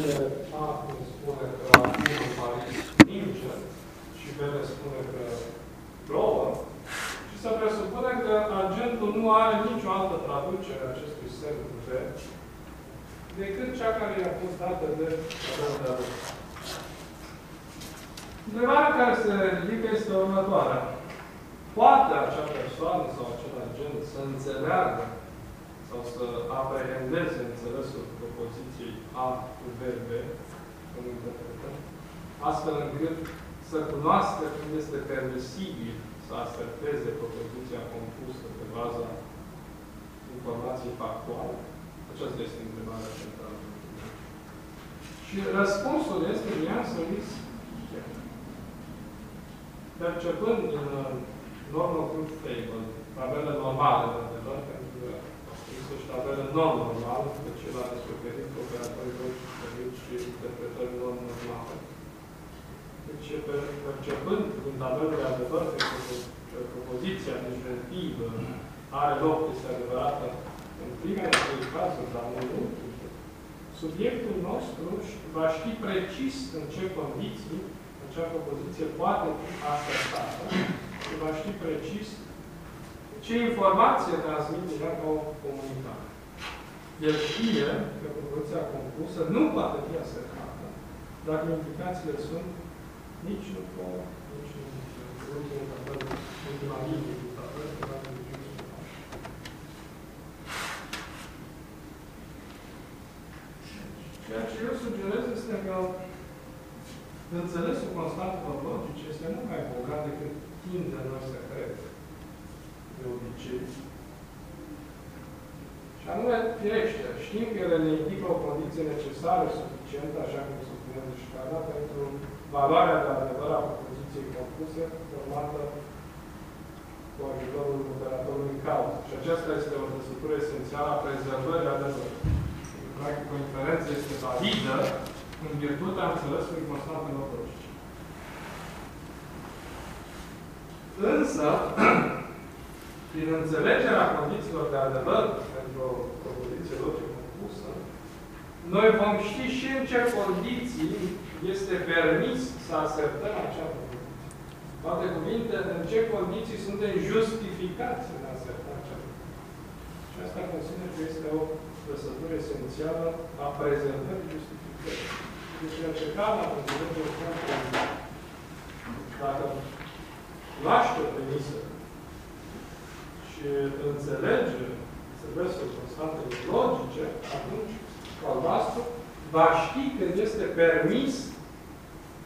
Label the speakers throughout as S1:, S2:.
S1: unde A îmi spune că acum în Paris ninge și B ne spune că plouă, și să presupunem că agentul nu are nicio altă traducere a acestui semn V decât cea care i-a fost dată de tabelul de Întrebarea care se ridică este următoarea. Poate acea persoană sau acel agent să înțeleagă sau să aprehendeze înțelesul propoziției A cu VB, cum interpretăm, astfel încât să cunoască cum este permisibil să aserteze propoziția compusă pe baza informației factuale. Aceasta este întrebarea centrală. Și răspunsul este Janssen Luis Percepând din uh, normal proof table, tabele normale, de adevăr, pentru că există și tabele non-normale, pe ce l-a descoperit operatorii logici și interpretări non-normale. Deci, percepând din tabelul de adevăr că propoziția disjunctivă are loc, este adevărată în primele trei cazuri, dar nu în ultimul, subiectul nostru va ști precis în ce condiții acea propoziție poate fi asertată și va ști precis ce informație transmite ea ca o comunicare. El știe că propoziția compusă nu poate fi asertată dacă implicațiile sunt nici nu for, nici nu ultimul tabel, ultima linie din tabel, Ceea ce eu sugerez este că înțelesul constantelor logice este mult mai bogat decât tindem noi să cred, de obicei. Și anume, firește, știm că ele ne indică o condiție necesară, suficientă, așa cum se spune de șcala, pentru valoarea de adevăr a propoziției compuse, formată cu ajutorul operatorului în cauză. Și aceasta este o trăsătură esențială a prezervării adevărului. Practic, o inferență este validă în virtutea înțelesului constantelor logice. Însă, prin înțelegerea condițiilor de adevăr pentru o propoziție logică compusă, noi vom ști și în ce condiții este permis să asertăm acea propoziție. Poate cuvinte, în ce condiții suntem justificați în a aserta acea propoziție. Și asta consider că este o trăsătură esențială a prezentării justificării. Deci încercam la înțelegerea că dacă cunoaște o premisă și înțelege înțelesul constantele logice, atunci albastru va ști când este permis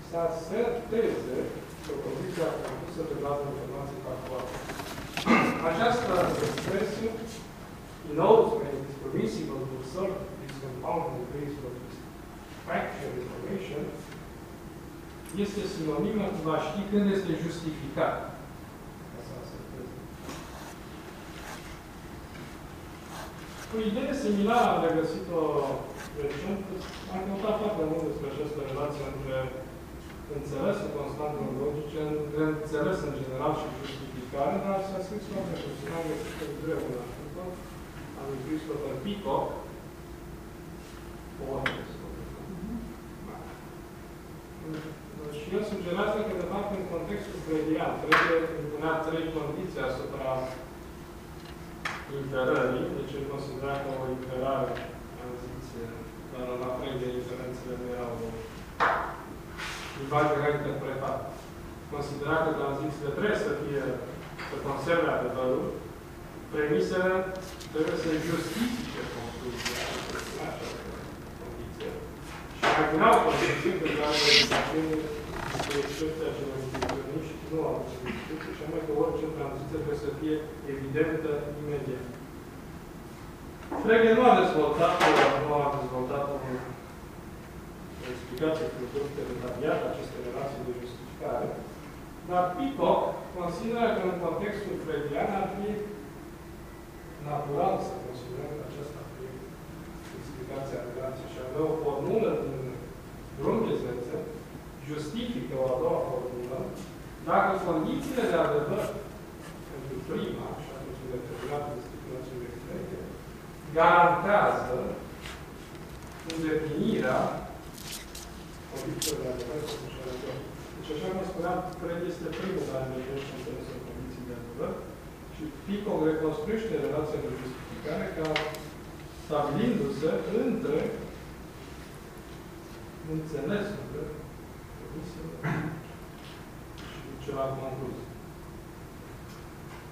S1: să aserteze propoziția compusă pe bază informației factuale. Această expresie, he knows when it is permissible to assert this compound degrees of factual information este sinonimă cu a ști când este justificat. O idee similară am regăsit-o recent. Am căutat foarte mult despre această relație între înțelesul constantelor logice, între înțeles în general și justificare, dar s-a scris foarte puțin. Am găsit în greu un articol al lui Christopher Peacock, o și el sugerează că, de fapt, în contextul freudian, trebuie impunea trei condiții asupra inferării, deci el considera că o inferare, am zis, dar la fel de inferențele nu erau limbaj era interpretat. Considera că tranzițiile trebuie să fie, să conserve adevărul, premisele trebuie să justifice concluzia condiție. Și mai punea o condiție pe care este expresia generaționiști nu au discuție, și anume că orice tranziție trebuie să fie evidentă imediat. Frege nu a dezvoltat, nu a dezvoltat o, o explicație filozofică detaliată aceste relații de justificare, dar Peacock consideră că în contextul freudian ar fi natural să considerăm că aceasta ar fi explicația relației și avea o formulă din Grundgesetze justifică o a doua formulă dacă condițiile de adevăr pentru prima, și atunci determinată de stipulațiile extreme, garantează îndeplinirea condițiilor de adevăr sau înșelător. Deci, așa cum spuneam, cred este primul care îndeplinește interesul condiții de adevăr și PICO reconstruiește relația de justificare ca stabilindu-se între înțelesurile condițiilor și celălalt concluzie.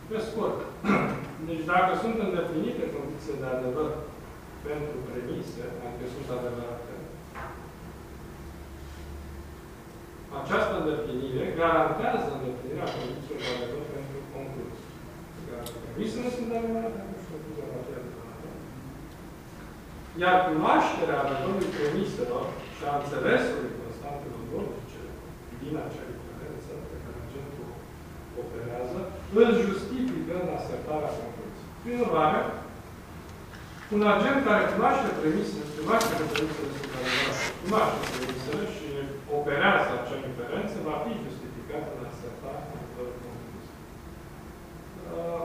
S1: Pe scurt, deci dacă sunt îndeplinite condițiile de adevăr pentru premise, adică sunt adevărate, această îndeplinire garantează îndeplinirea condițiilor de adevăr pentru concluzie. Premisele sunt adevărate, și concluzia va fi adevărată. Iar cunoașterea adevărului premiselor și a înțelesului constantelor logice din acea diferență pe care agentul operează, îl justifică în asertarea concluziei. Prin urmare, un agent care cunoaște premisele, cunoaște că premisele sunt adevărate, cunoaște premisele și operează acea inferență, va fi justificat în asertarea concluziei. Uh,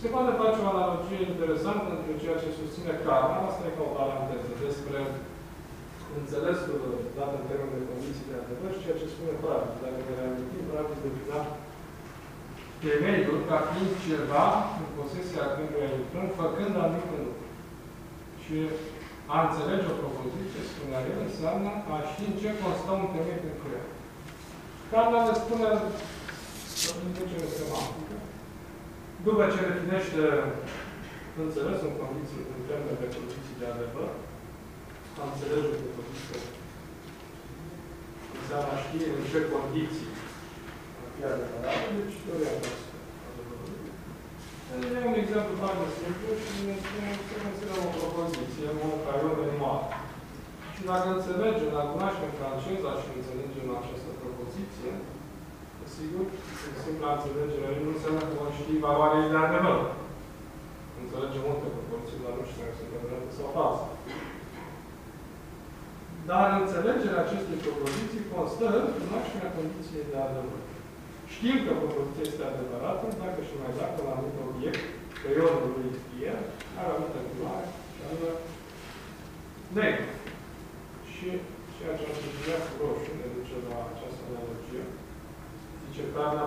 S1: se poate face o analogie interesantă între ceea ce susține Karma, asta e ca o paranteză, despre înțelesul dat în termen de condiții de adevăr și ceea ce spune Pravis. Dacă ne reamintim, Pravis defina temeiul ca fiind ceva în posesia căruia intrăm, făcând anumite lucruri. Și a înțelege o propoziție, spunea el, înseamnă a ști în ce constă un temei pentru el. Carla ne spune introducere semantică. După ce definește înțelesul în condiții, în termen de condiții de adevăr, a înțelege o propoziție înseamnă a ști în ce condiții ar fi adevărată, deci teoria noastră. E un exemplu foarte simplu și ne spune să considerăm o propoziție, în mod care o mare. Și dacă înțelegem, dacă cunoaștem franceza și înțelegem această propoziție, sigur, în simpla înțelegere nu înseamnă că vom ști valoarea ei de adevăr. Înțelegem multe proporții, dar nu știu dacă sunt adevărate sau false. Dar înțelegerea acestei propoziții constă în cunoașterea condiției de adevăr. Știm că propoziția este adevărată dacă și mai dacă la anumit obiect, periodul lui fie, are o anumită culoare și anume negru. Și ceea ce am subliniat cu roșu ne duce la această analogie. Zice Carla,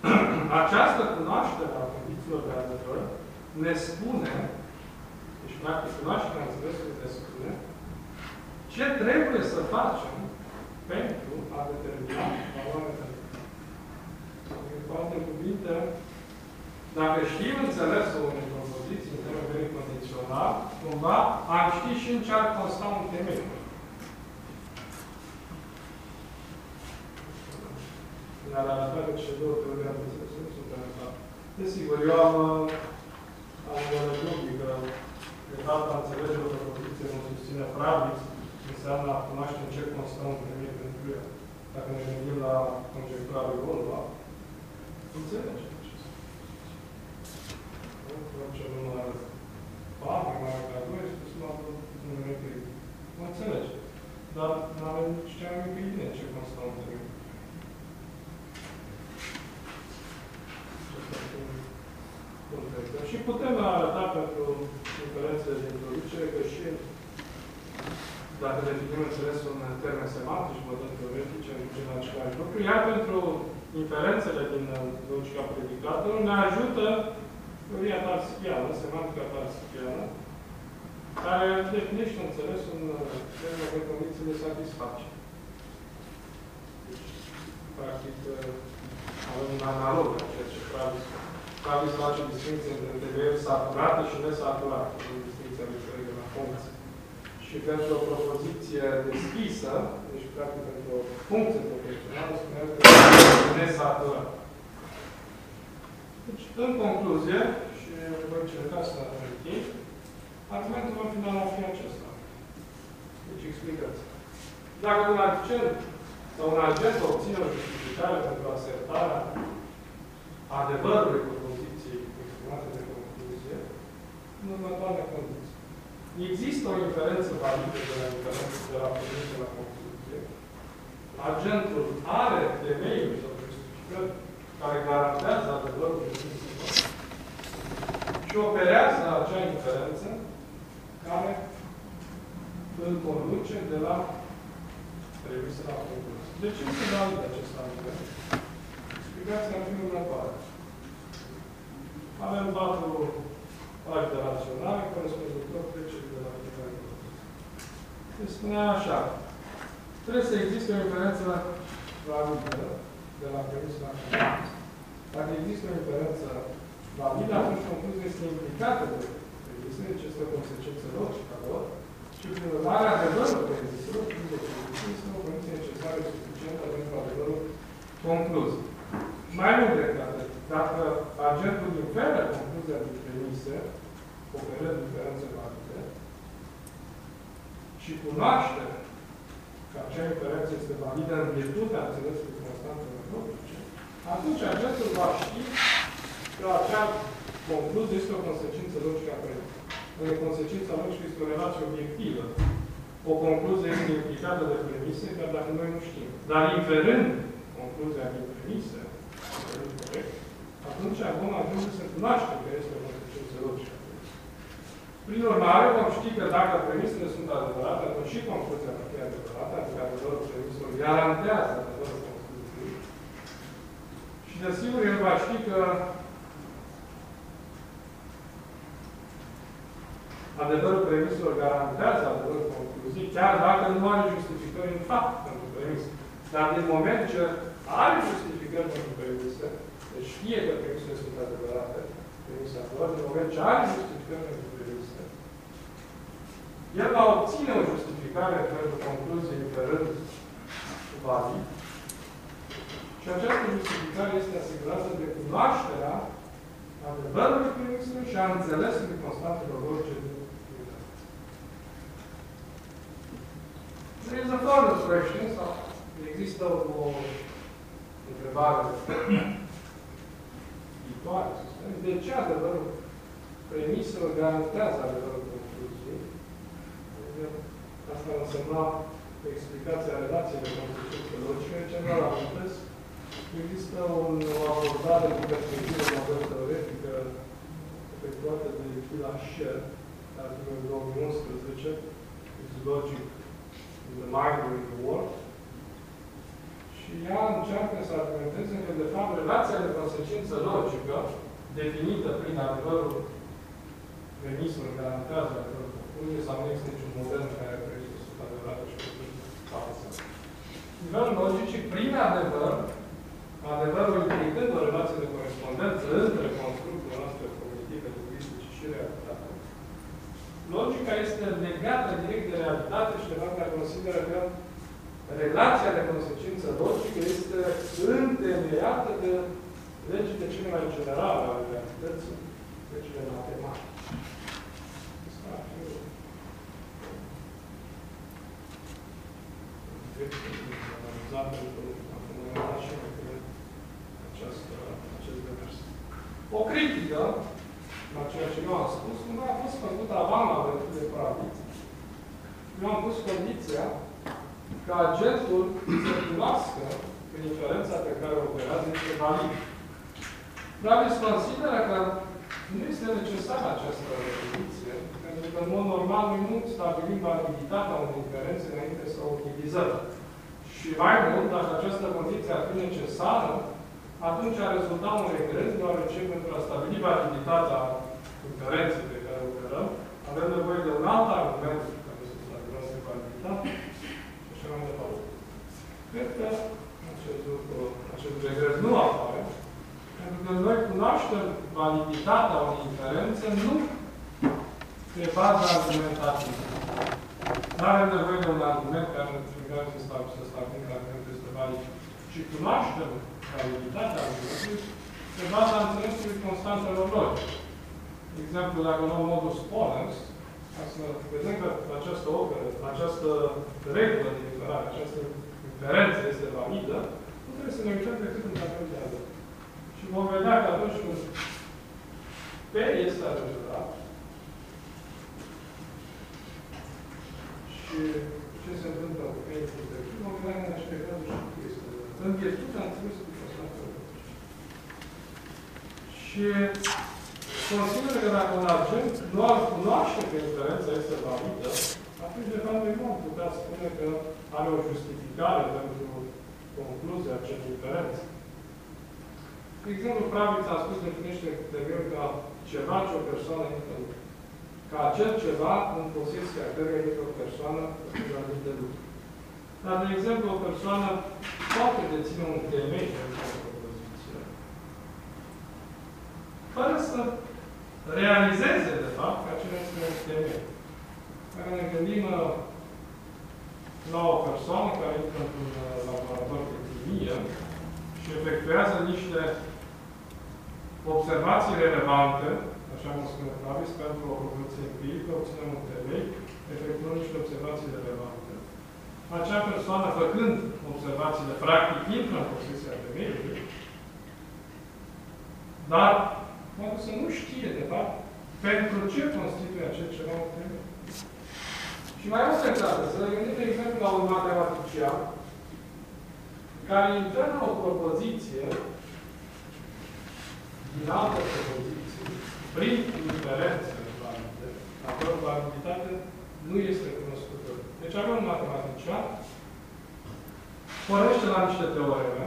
S1: această cunoaștere a condițiilor de adevăr ne spune, deci practic cunoașterea înțelesului ne spune, ce trebuie să facem pentru a determina valoarea de În alte cuvinte, dacă știm înțelesul unei propoziții în termen condițional, cumva am ști și în ce ar consta un temei. Ne-ar arăta că cele două teorii am înțeles nu sunt adevărate. Desigur, eu am, am o dubii că de fapt a înțelege o propoziție nu susține Pravis, înseamnă a cunoaște în ce constă un temei pentru el. Dacă ne gândim la conjectura lui Volva, înțelegem acest Orice număr bani, mai ca doi, spus la un numeric. Mă înțelege. Dar nu avem nici cea mai mică idee ce constă un temei. Și putem arăta pentru diferențele de introducere că și dacă definim înțelesul în termeni semantici, model teoretice, ajungem la același lucru. Iar pentru inferențele din logica predicatelor ne ajută teoria tarsichiană, semantica tarsichiană, care definește înțelesul în termeni de condiții de satisfacere. Deci, practic, avem un analog a ceea ce Travis Travis face distinție între TVL saturată și nesaturată, distinția diferită la funcție și pentru o propoziție deschisă, deci practic pentru o funcție proporțională, spuneam că este nesaturată. Deci, în concluzie, și voi încerca să închei, argumentul meu final ar fi acesta. Deci, explicați. Dacă un agent sau un agent obține o justificare pentru asertarea adevărului propoziției exprimate de concluzie, în următoarele condiții. Există o inferență validă de la inferență de la premisă la concluzie. Agentul are temeiul sau justificări care garantează adevărul principiilor și operează acea inferență care îl conduce de la premisă la concurs. De ce se validă acest argument? Explicația ar fi următoare. Avem patru pagi de raționare, corespunzător trecerii de la fiecare Se spunea așa. Trebuie să existe o inferență validă de la premisă la concurs. Dacă există o inferență validă, atunci concluzia este implicată de premisă, deci este o consecință logică a lor, și prin urmare adevărul premiselor, prin definiție, este o condiție necesară și suficientă pentru adevărul concluz. Mai mult decât atât, dacă agentul inferă concluzia din premise, operând diferențe valide, și cunoaște că acea inferență este validă în virtutea înțelesului constantelor logice, atunci agentul va ști că acea concluzie este o consecință logică a premisei. În consecința logică este o relație obiectivă. O concluzie este implicată de premise, chiar dacă noi nu știm. Dar inferând concluzia din premise, atunci vom ajunge să cunoaștem că este o consecință logică. Prin urmare, vom ști că dacă premisele sunt adevărate, atunci și concluzia va fi adevărată, adică adevărul premiselor garantează adevărul concluziei. Și desigur, el va ști că adevărul premiselor garantează adevărul concluziei, chiar dacă nu are justificări în fapt pentru premise. Dar din moment ce are justificări pentru premise, deci știe că premisele sunt adevărate, premisa lor, din moment ce are justificări pentru premise, el va obține o justificare pentru concluzie inferând valid și această justificare este asigurată de cunoașterea adevărului premisului și a înțelesului constantelor logice din There is a further question, sau există o întrebare? Viitoare, să spunem, de ce adevărul premiselor garantează adevărul concluziei? Asta însemna explicația relației de consecințe logice, în general amintesc, există un, o abordare din perspectivă model teoretică efectuată de Chila Sher, articolul 2011, is logic in the mind or in the world. Și ea încearcă să argumenteze că, de fapt, relația de consecință logică, definită prin adevărul premiselor, garantează adevărul concluziei, sau nu există niciun model în care premisele sunt adevărate și false. Nivel logic, prin adevăr, adevărul implicând o relație de corespondență între construcțiile noastre cognitive, lingvistice și realitate, logica este legată direct de realitate și de consideră că relația de consecință logică este întemeiată de legile cele mai generale ale realității, legile matematice. O critică la ceea ce eu am spus, nu a fost făcută avant la de paradigmă. Eu am pus condiția ca agentul să cunoască că inferența pe care o operează este validă. Davis consideră că nu este necesară această condiție, pentru că, în mod normal, noi nu stabilim validitatea unei inferențe înainte să o utilizăm. Și mai mult, dacă această condiție ar fi necesară, atunci ar rezulta un regres, deoarece pentru a stabili validitatea inferenței pe care o operăm, avem nevoie de un alt argument care să stabilească validitate și așa mai departe. Cred că acest lucru, acest regres nu apare, pentru că noi cunoaștem validitatea unei inferențe nu pe baza argumentativă. Nu avem nevoie de un argument care, prin care să stabilim că argumentul este valid. Și cunoaștem validitatea argumentului pe baza înțelesului constantelor logice. De exemplu, dacă luăm modus ponens, ca să vedem că această operă, această regulă de inferare, această inferență este validă, nu trebuie să ne uităm decât în tabel de adevăr. Și vom vedea că atunci când P este adevărat și ce se întâmplă cu P este adevărat, vom vedea că în aceste cazuri și Q este adevărat. În virtutea înțelesului și consideră că dacă un agent nu ar cunoaște că inferența este validă, atunci, de fapt, noi nu am putea spune că are o justificare pentru concluzia acelei diferențe. De exemplu, Pravița a spus definește termenul ca ceva ce o persoană intră în ca acel ceva în posesia căruia este o persoană de lucru. Dar, de exemplu, o persoană poate deține un temei pentru o propoziție, fără să realizeze, de fapt, că acela este un temei. Dacă ne gândim uh, la o persoană care intră într-un uh, laborator de chimie și efectuează niște observații relevante, așa mă spune Flavis, pentru o propoziție empirică, obținem un temei, efectuăm niște observații relevante. Acea persoană, făcând observațiile, practic, intră în posesia temeiului, dar poate să nu știe, de fapt, pentru ce constituie acel ceva un temei. Și mai o secundă, să ne gândim, de exemplu, la un matematician care intră în o propoziție din altă propoziție, prin inferențe valide, acolo validitate nu este cunoscută. Deci avem un matematician, pornește la niște teoreme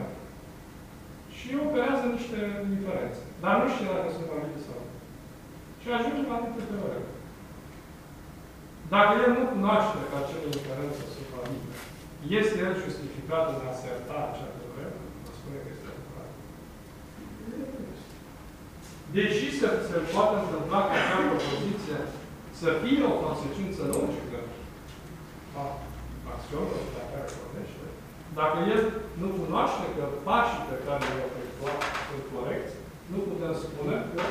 S1: și operează niște inferențe. Dar nu știe dacă sunt valide sau nu. Și ajunge la niște teoreme. Dacă el nu cunoaște că acele inferențe sunt valide, este el justificat în a aserta acea teoremă? Vă spune că este adevărat. Deși se, se poate întâmpla ca acea propoziție să fie o consecință logică a acțiunilor pe care pornește, dacă el nu cunoaște că pașii pe care i-au efectuat sunt corecți, nu putem spune că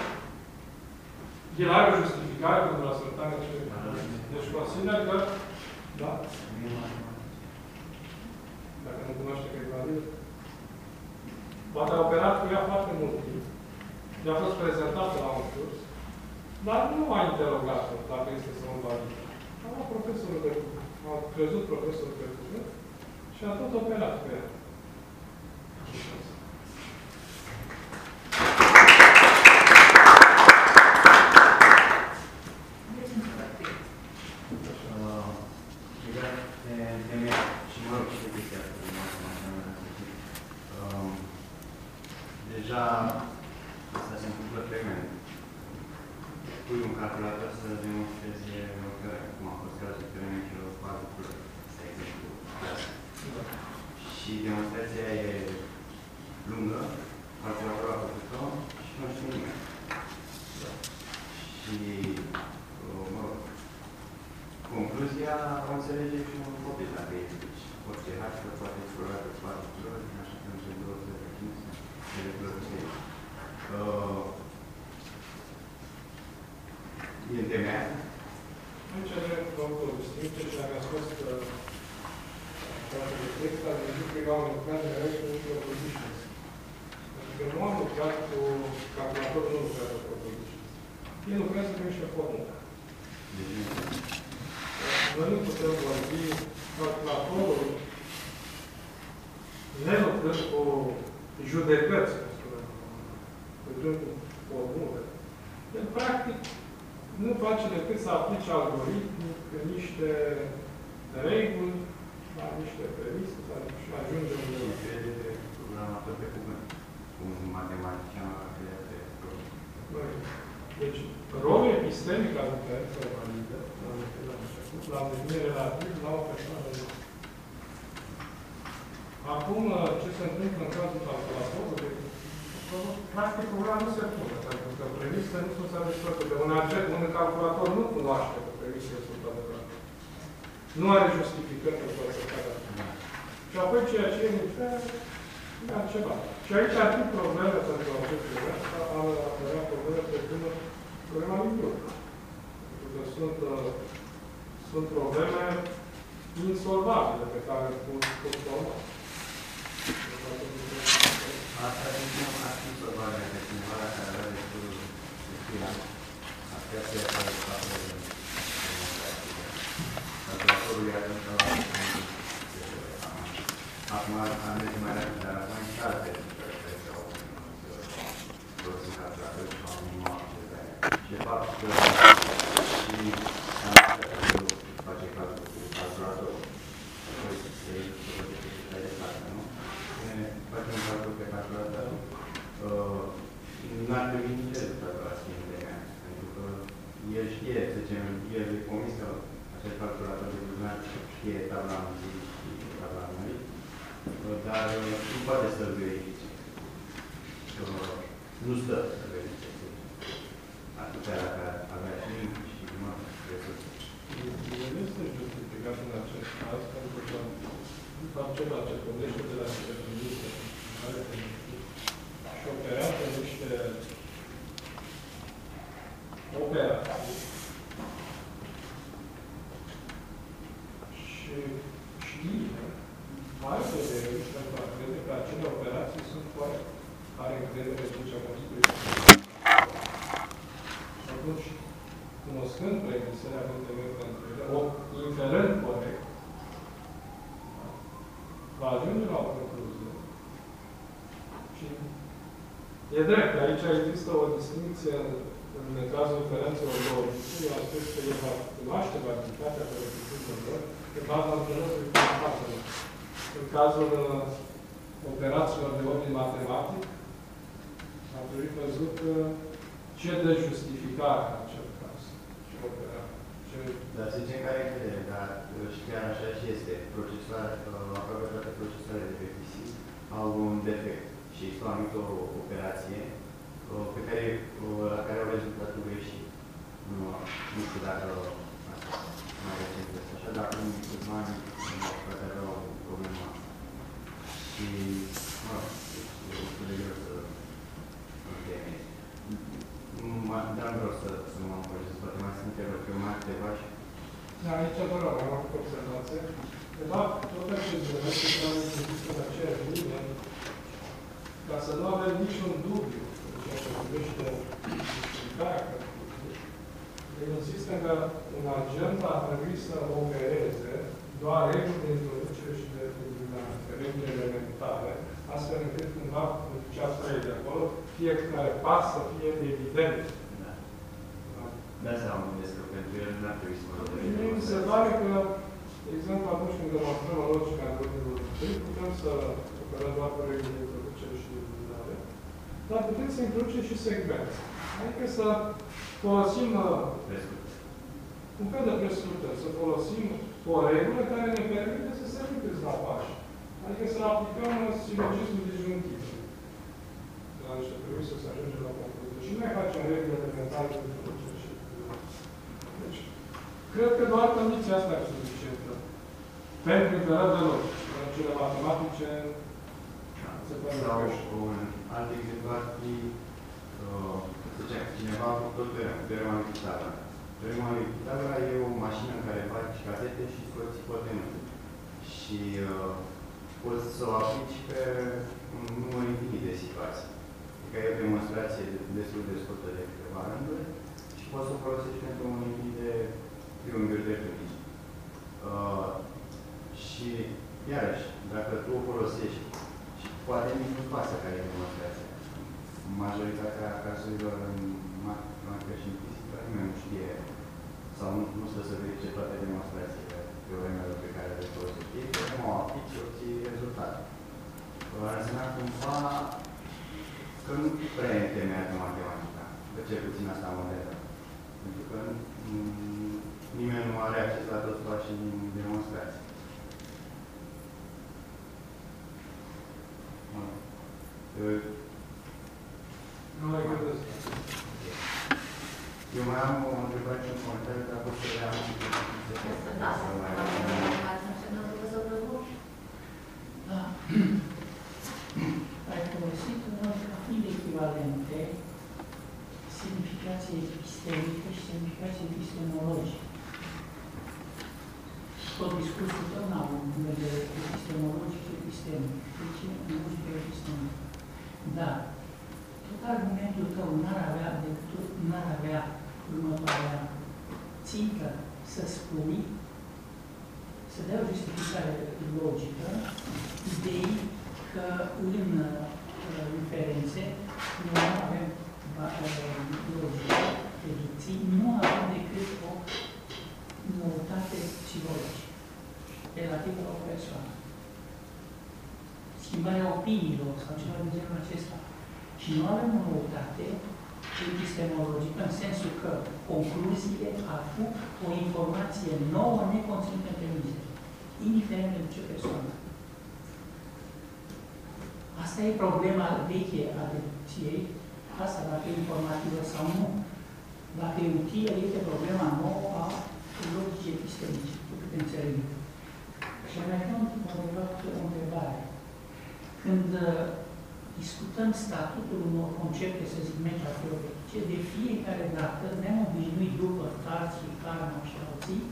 S1: el are o justificare pentru asertarea acelei Deci consider că, da? Dacă nu cunoaște că e valid, poate a operat cu ea foarte mult timp, i-a fost prezentată la un curs, dar nu a interogat-o dacă este sau nu valid. A profesorul de a crezut profesorul de cuvânt și a tot operat cu ea.
S2: Deja asta se întâmplă frecvent. Pui un calculator să demonstreze lucrări, cum a fost cazul perimetrelor patru culori, de exemplu. Și demonstrația e lungă, calculatorul a făcut-o și nu știu nimeni. Și, mă rog, concluzia o înțelege și un copil dacă e deci, orice hașcă poate explora pe patru culori, așa că între două de ființe, de lucruri uh, e întemeiat?
S1: Aici avem o distinție și dacă a spus că toate de text, a zis că eu am lucrat mereu cu propositions. Pentru că nu am lucrat cu calculatorul, nu lucrează cu propositions. Ei lucrează cu niște formule. Noi nu putem vorbi calculatorul ne lucrăm cu judecăți, cum spunem, lucrăm cu formule. El, practic, nu face decât să aplice algoritmic niște reguli, la niște premise, și ajungem
S2: Și crede pe programator pe cuvânt. Un matematician a creat pe program.
S1: Deci, rolul epistemic al diferențelor valide, l-am definit relativ la o persoană de Acum, ce se întâmplă în cazul calculatorului? Practic, programul nu se pune, pentru că premisele nu sunt satisfăcute. Un, acet, un calculator nu cunoaște că premisele sunt adevărate. Nu are justificări pentru acceptarea Și apoi ceea ce e infer, e altceva. Și aici ar fi probleme pentru acest program, ar avea probleme precum problema lui grup. Pentru că sunt, uh, sunt probleme insolvabile pe care le pot forma.
S2: Asta nu ar fi probabil că cineva care avea destul de știa, ar putea să căruia încă Acum am mers mai rapid, dar acum în carte, cred că au procedat la fel, am noapte, dar de fapt și am face cazul cu calculatorul. Apoi se făcea de carte, nu? Facem cazul pe calculator, nu ar trebui nici el să facă la sfinte mea, pentru că el știe, să zicem, el e comisă calculul fie tabla întâi și tabla noi, dar nu poate să-l verifice. Nu stă să verifice. Atâta dacă avea și și nu resurse.
S1: El este justificat în acest caz, pentru că fapt ceva ce pornește de la niște premise care și operează niște operații și știe mai devreme pentru a crede că acele operații sunt corecte. Are încredere în ce a construit. Și atunci, cunoscând premisele, având temeri pentru ele, o inferând corect, va ajunge la o concluzie. Și e drept, aici există o distinție în cazul inferențelor logice, eu am spus că el va cunoaște validitatea corectitudinilor pe baza înțelesului constatelor. În cazul uh, operațiilor de ordin matematic, am trebuit văzut uh, ce de justificare în acel caz. Ce opera. Ce...
S2: Dar se zicem care încredere, dar și chiar așa și este. Procesoare, aproape toate procesoarele de pe PC au un defect și este o anumită operație pe care, la care au rezultatul greșit. Nu, nu știu dacă asta mai recent este așa, dar în câțiva ani poate avea o problemă. Și, mă rog, e destul de greu să încheiez. Dar nu vreau să, să mă încurajez, poate mai sunt eu mai câteva și
S1: da, aici, vă rog, am făcut observație. De fapt, tot acest domeniu trebuie să există în aceeași linie, ca să nu avem niciun dubiu în ceea ce privește justificarea cărțului. El insistă că un agent ar trebui să opereze doar reguli de introducere și de eliminare, reguli elementare, astfel încât cumva, în ce ați de acolo, fiecare pas să fie evident.
S2: Da. De asta am gândesc că pentru el n-ar trebui să mă
S1: Mie mi se pare că, de exemplu, atunci când demonstrăm logica algoritmului întâi, putem să operăm doar cu reguli de introducere și de eliminare, dar putem să introducem și secvențe. Adică să folosim un fel de prescurtări, să folosim o regulă care ne permite să se câțiva pași. Adică să aplicăm silogismul disjunctiv. La niște premise să ajungem la concluzie. Și noi facem reguli elementare de introducere și deci, cred că doar condiția asta e suficientă. Pentru inferat de logică. Pentru cele matematice se pare
S2: Sau un alt exemplu ar fi, uh, zicea, cineva a făcut tot teorema lui Pitagora. Teorema lui Pitagora e o mașină în care faci casete și scoți ipotenuze. Și uh, poți să o aplici pe un număr infinit de situații. Adică e o demonstrație destul de scurtă de câteva rânduri și poți să o folosești pentru un infinit de triunghiuri de pânici. Uh, și, iarăși, dacă tu o folosești și poate nici nu pasă care e demonstrația. Majoritatea cazurilor în matematică și în fizică nimeni nu știe sau nu, nu stă să verifice toate demonstrațiile teoremelor pe care le folosești. Ei nu o aplici și obții rezultate. Ar însemna cumva că nu prea e întemeiată matematica, pe cel puțin asta modernă. Pentru că nimeni nu are acces la toți pașii din demonstrație.
S1: Nu mai gândesc.
S2: Eu mai am o întrebare și un comentariu, dar pot să le am și
S3: Da, ați menționat profesor Războș?
S4: Da. Ai folosit uneori ca fiind echivalente semnificație epistemică și semnificație epistemologică. Tot discursul tău n-a un vedere epistemologic și epistemic. Deci, în logică epistemică. Dar, tot argumentul tău n-ar avea decât, n-ar avea următoarea țintă să spui, să dea o justificare logică, idei că în uh, inferențe nu avem uh, logică, deducții, nu avem decât o noutate psihologică relativă la o persoană. Schimbarea opiniilor sau ceva de genul acesta. Și nu avem o noutate epistemologică în sensul că concluziile ar fi o informație nouă neconținută în premise. ce persoană. Asta e problema veche a deducției, asta dacă e informativă sau nu. Dacă e utilă, este problema nouă a logicii epistemice, cu câte înțeleg. Și mai pun o întrebare. Când uh, discutăm statutul unor concepte, să zic, metateoretice, de fiecare dată ne-am obișnuit după Tarsi, Karma și alții,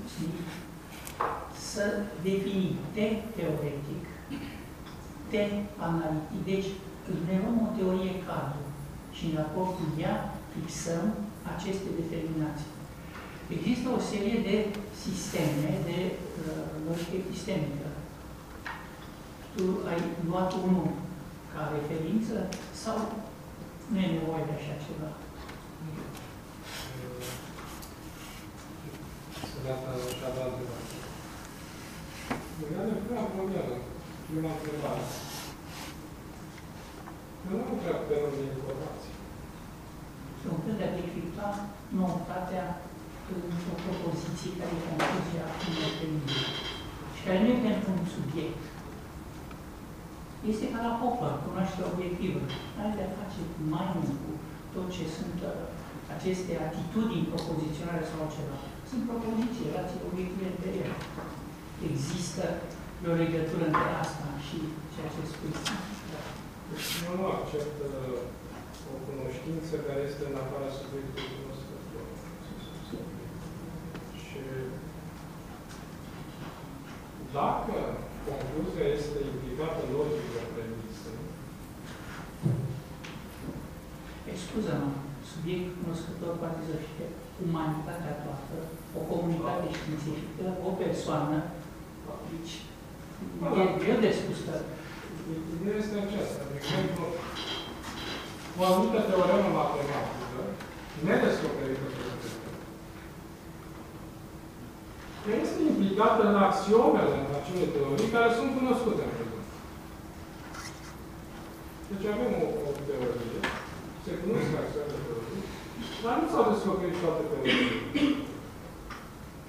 S4: să definim T teoretic, T analitic. Deci, ne luăm o teorie cadru și în raport cu ea fixăm aceste determinații. Există o serie de sisteme de uh, logică epistemică. Tu ai luat unul ca referință sau nu e nevoie de așa ceva?
S1: Să dată așa de întrebare. Legat de prima problemă, prima întrebare. Eu nu am prea puterul de informații.
S4: un fel de a decripta noutatea într-o propoziție care e concluzia unei feminine și care nu e pentru un subiect. Este ca la Popper, cunoașterea obiectivă. Are de a face mai mult cu tot ce sunt uh, aceste atitudini propoziționale sau ceva. Sunt propoziții, relații obiective între ele. Există o legătură între asta și ceea ce spui. Da.
S1: Deci eu nu accept uh, o cunoștință care este în afara subiectului cunoscător. Și dacă concluzia este implicată logică premisă,
S4: Scuză-mă, subiect cunoscător poate să fie umanitatea toată, o comunitate științifică, o persoană, deci e greu de spus că
S1: ideea este aceasta. De exemplu, o anumită teoremă matematică, nedescoperită de ea este implicată în axiomele în acele teorii care sunt cunoscute în prezent. Deci avem o, o teorie, se cunosc axiomele teorii, dar nu s-au descoperit toate teoriile.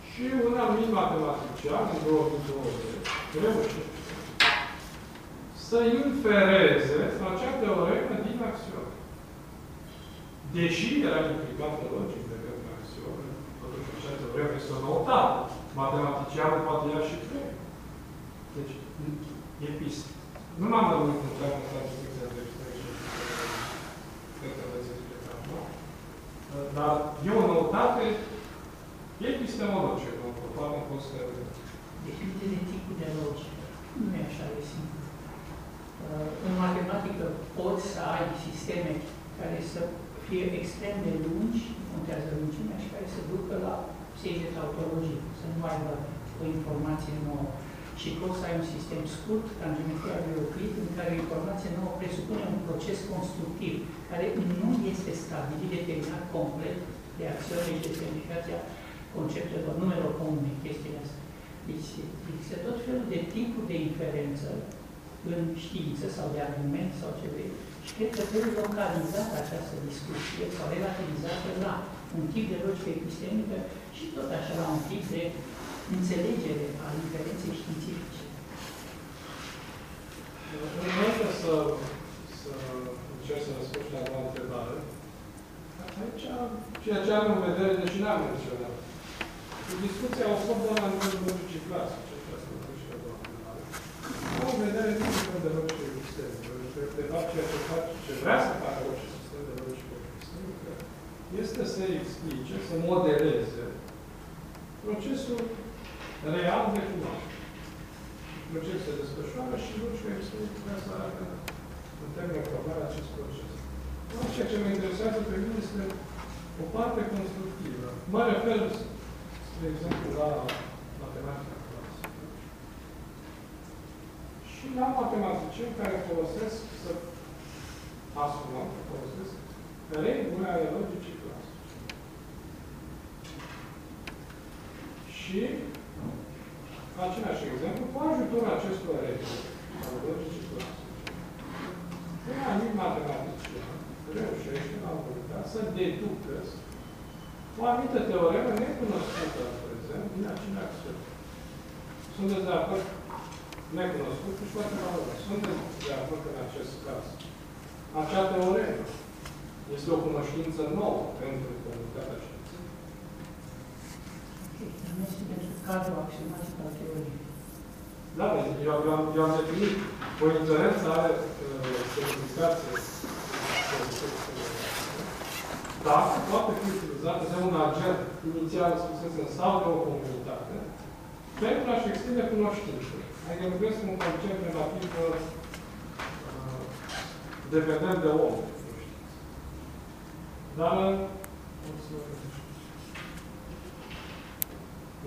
S1: Și un anumit matematician, în 2020, reușește să infereze acea teoremă din axiome. Deși era implicată logic de către axiome, totuși acea teoremă este o noutate. Matematicianul poate ia și trei. Deci, e pistă. Nu m-am rămânit în treaba asta de discuția de și cred că veți explica, nu? Dar e o noutate epistemologică, o formă considerată.
S4: depinde de tipul de logică. Nu e așa de simplu. Uh, În matematică poți să ai sisteme care să fie extrem de lungi, contează lungimea, și care să ducă la pseudo tautologie, să nu ai o informație nouă. Și poți să ai un sistem scurt, ca în geometria de Euclid, în care o informație nouă presupune un proces constructiv, care nu este stabilit, determinat complet de acțiune și de semnificația conceptelor, numelor comune, chestiile astea. Deci există tot felul de tipuri de inferență în știință sau de argument sau ce vrei. Și cred că trebuie localizată această discuție sau relativizată la un tip de logică epistemică și tot așa la un tip de înțelegere a inferenței științifice.
S1: Înainte să, să încerc să răspund la o întrebare, aici, ceea ce am în vedere, deși n-am menționat, discuția o scop doar la nivelul logicii clasice, această logică doamnă. Am în vedere niciun fel de logică epistemică. De fapt, ceea ce, face, ce vrea să facă orice sistem de logică epistemică este să explice, să modeleze procesul real de cunoaștere. Procesul se desfășoară și logica epistemică vrea să arate în termeni probare acest proces. Ceea ce mă interesează pe mine este o parte constructivă. Mă refer de exemplu, la matematica clasică. Și la matematicieni care folosesc, să asumăm că folosesc, reguli ale logicii clasice. Și, același exemplu, cu ajutorul acestor reguli ale logicii clasice, un anumit matematician reușește la un moment dat să deducă o anumită teoremă necunoscută în prezent din acele acțiuni. Sunteți de acord? necunoscut și poate valorat. Suntem de acord în acest caz. Acea teoremă este o cunoștință nouă pentru comunitatea științifică.
S4: Nu este pentru cadrul axiomatic al teoriei.
S1: Da, eu, eu, am, eu am definit. O ingerență are uh, semnificație dacă poate fi utilizată de un agent inițial spusesem sau de o comunitate pentru a-și extinde cunoștințele. Adică vorbesc un concept relativ uh, dependent de om. Dar, o să...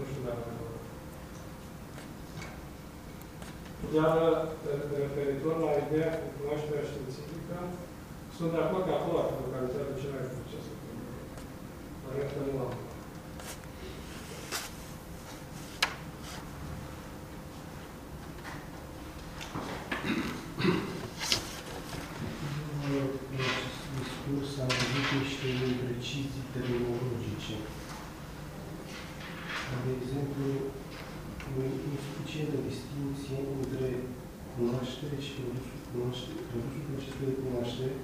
S1: nu știu dacă... Iar referitor la ideea cu cunoașterea științifică, sunt de acord că acolo ar fi localizată cel mai proces. Dar restul nu am.
S5: discurs am văzut niște imprecizii terminologice. De exemplu, o insuficientă distinție între cunoaștere și produsul, cunoaștere, produsul procesului de cunoaștere.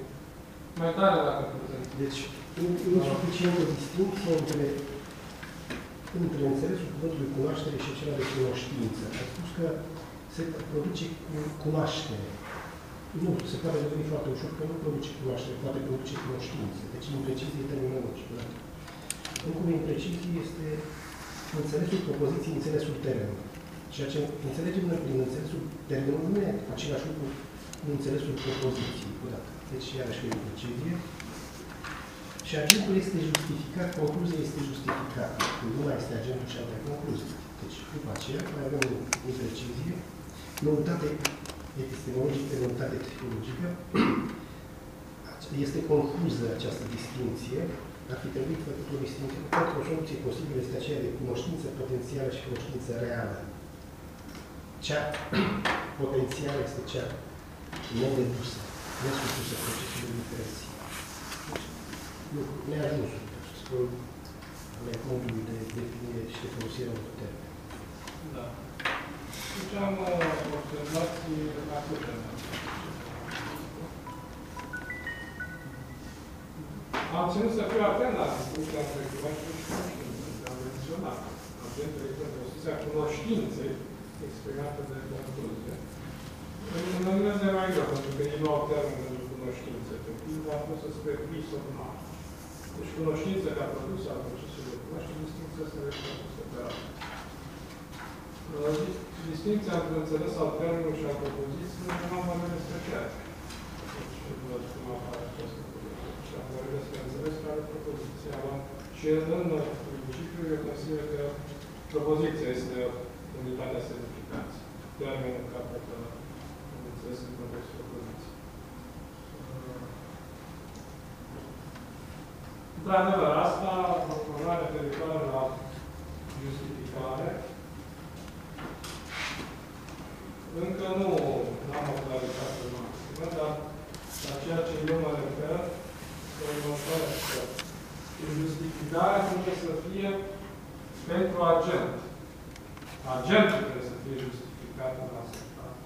S1: Mai tare dacă puteți.
S5: Deci, in- insuficientă distinție între, între înțelesul cuvântului cunoaștere și acela de cunoștință. A spus că se produce cu cunoaștere. Nu, se poate deveni foarte ușor că nu produce cunoaștere, poate produce cunoștință. Deci imprecizie terminologică. Da? Încă o imprecizie este înțelesul propoziției, înțelesul termen. Ceea ce înțelegem noi prin înțelesul termenului nu e același lucru cu înțelesul propoziției. Odată. Deci, iarăși o imprecizie. Și agentul este justificat, concluzia este justificată. Când nu mai este agentul și alta concluzie. Deci, după aceea, mai avem o imprecizie. Noutate epistemologică, noutate tehnologică. Este confuză această distinție. Ar fi trebuit făcut o distinție. Cred că o soluție posibilă este aceea de cunoștință potențială și cunoștință reală. Cea potențială este cea nededusă, nesupusă procesului diferenției. Nu, neajunsul, să spun, ale modului de definire și de folosire a unor termeni.
S1: Da. Deci am uh, observații acute. Am ținut să fiu atent la discuția între cunoaștere și cunoștință. Am menționat. Agentul este folosirea cunoștinței exprimată de concluzie. În engleză e mai greu, pentru că ei nu au termen pentru cunoștință. Pentru că a fost să spre vis of knowledge. Deci cunoștința ca produs al procesului de cunoaștere, distinția asta este separată. Distinția între înțeles al termenului și al propoziției nu am vorbit despre chiar. Deci, văd cum apare această problemă. Și am vorbit despre înțeles care propoziția. Și în principiu, eu consider că propoziția este unitatea semnificației. Termenul capătă înțeles în contextul propoziției. Într-adevăr, asta, formularea referitoare la justificare, încă nu am o claritate maximă, dar la ceea ce eu mă refer, este următoarea că justificarea trebuie să fie pentru agent. Agentul trebuie să fie justificat în asertarea,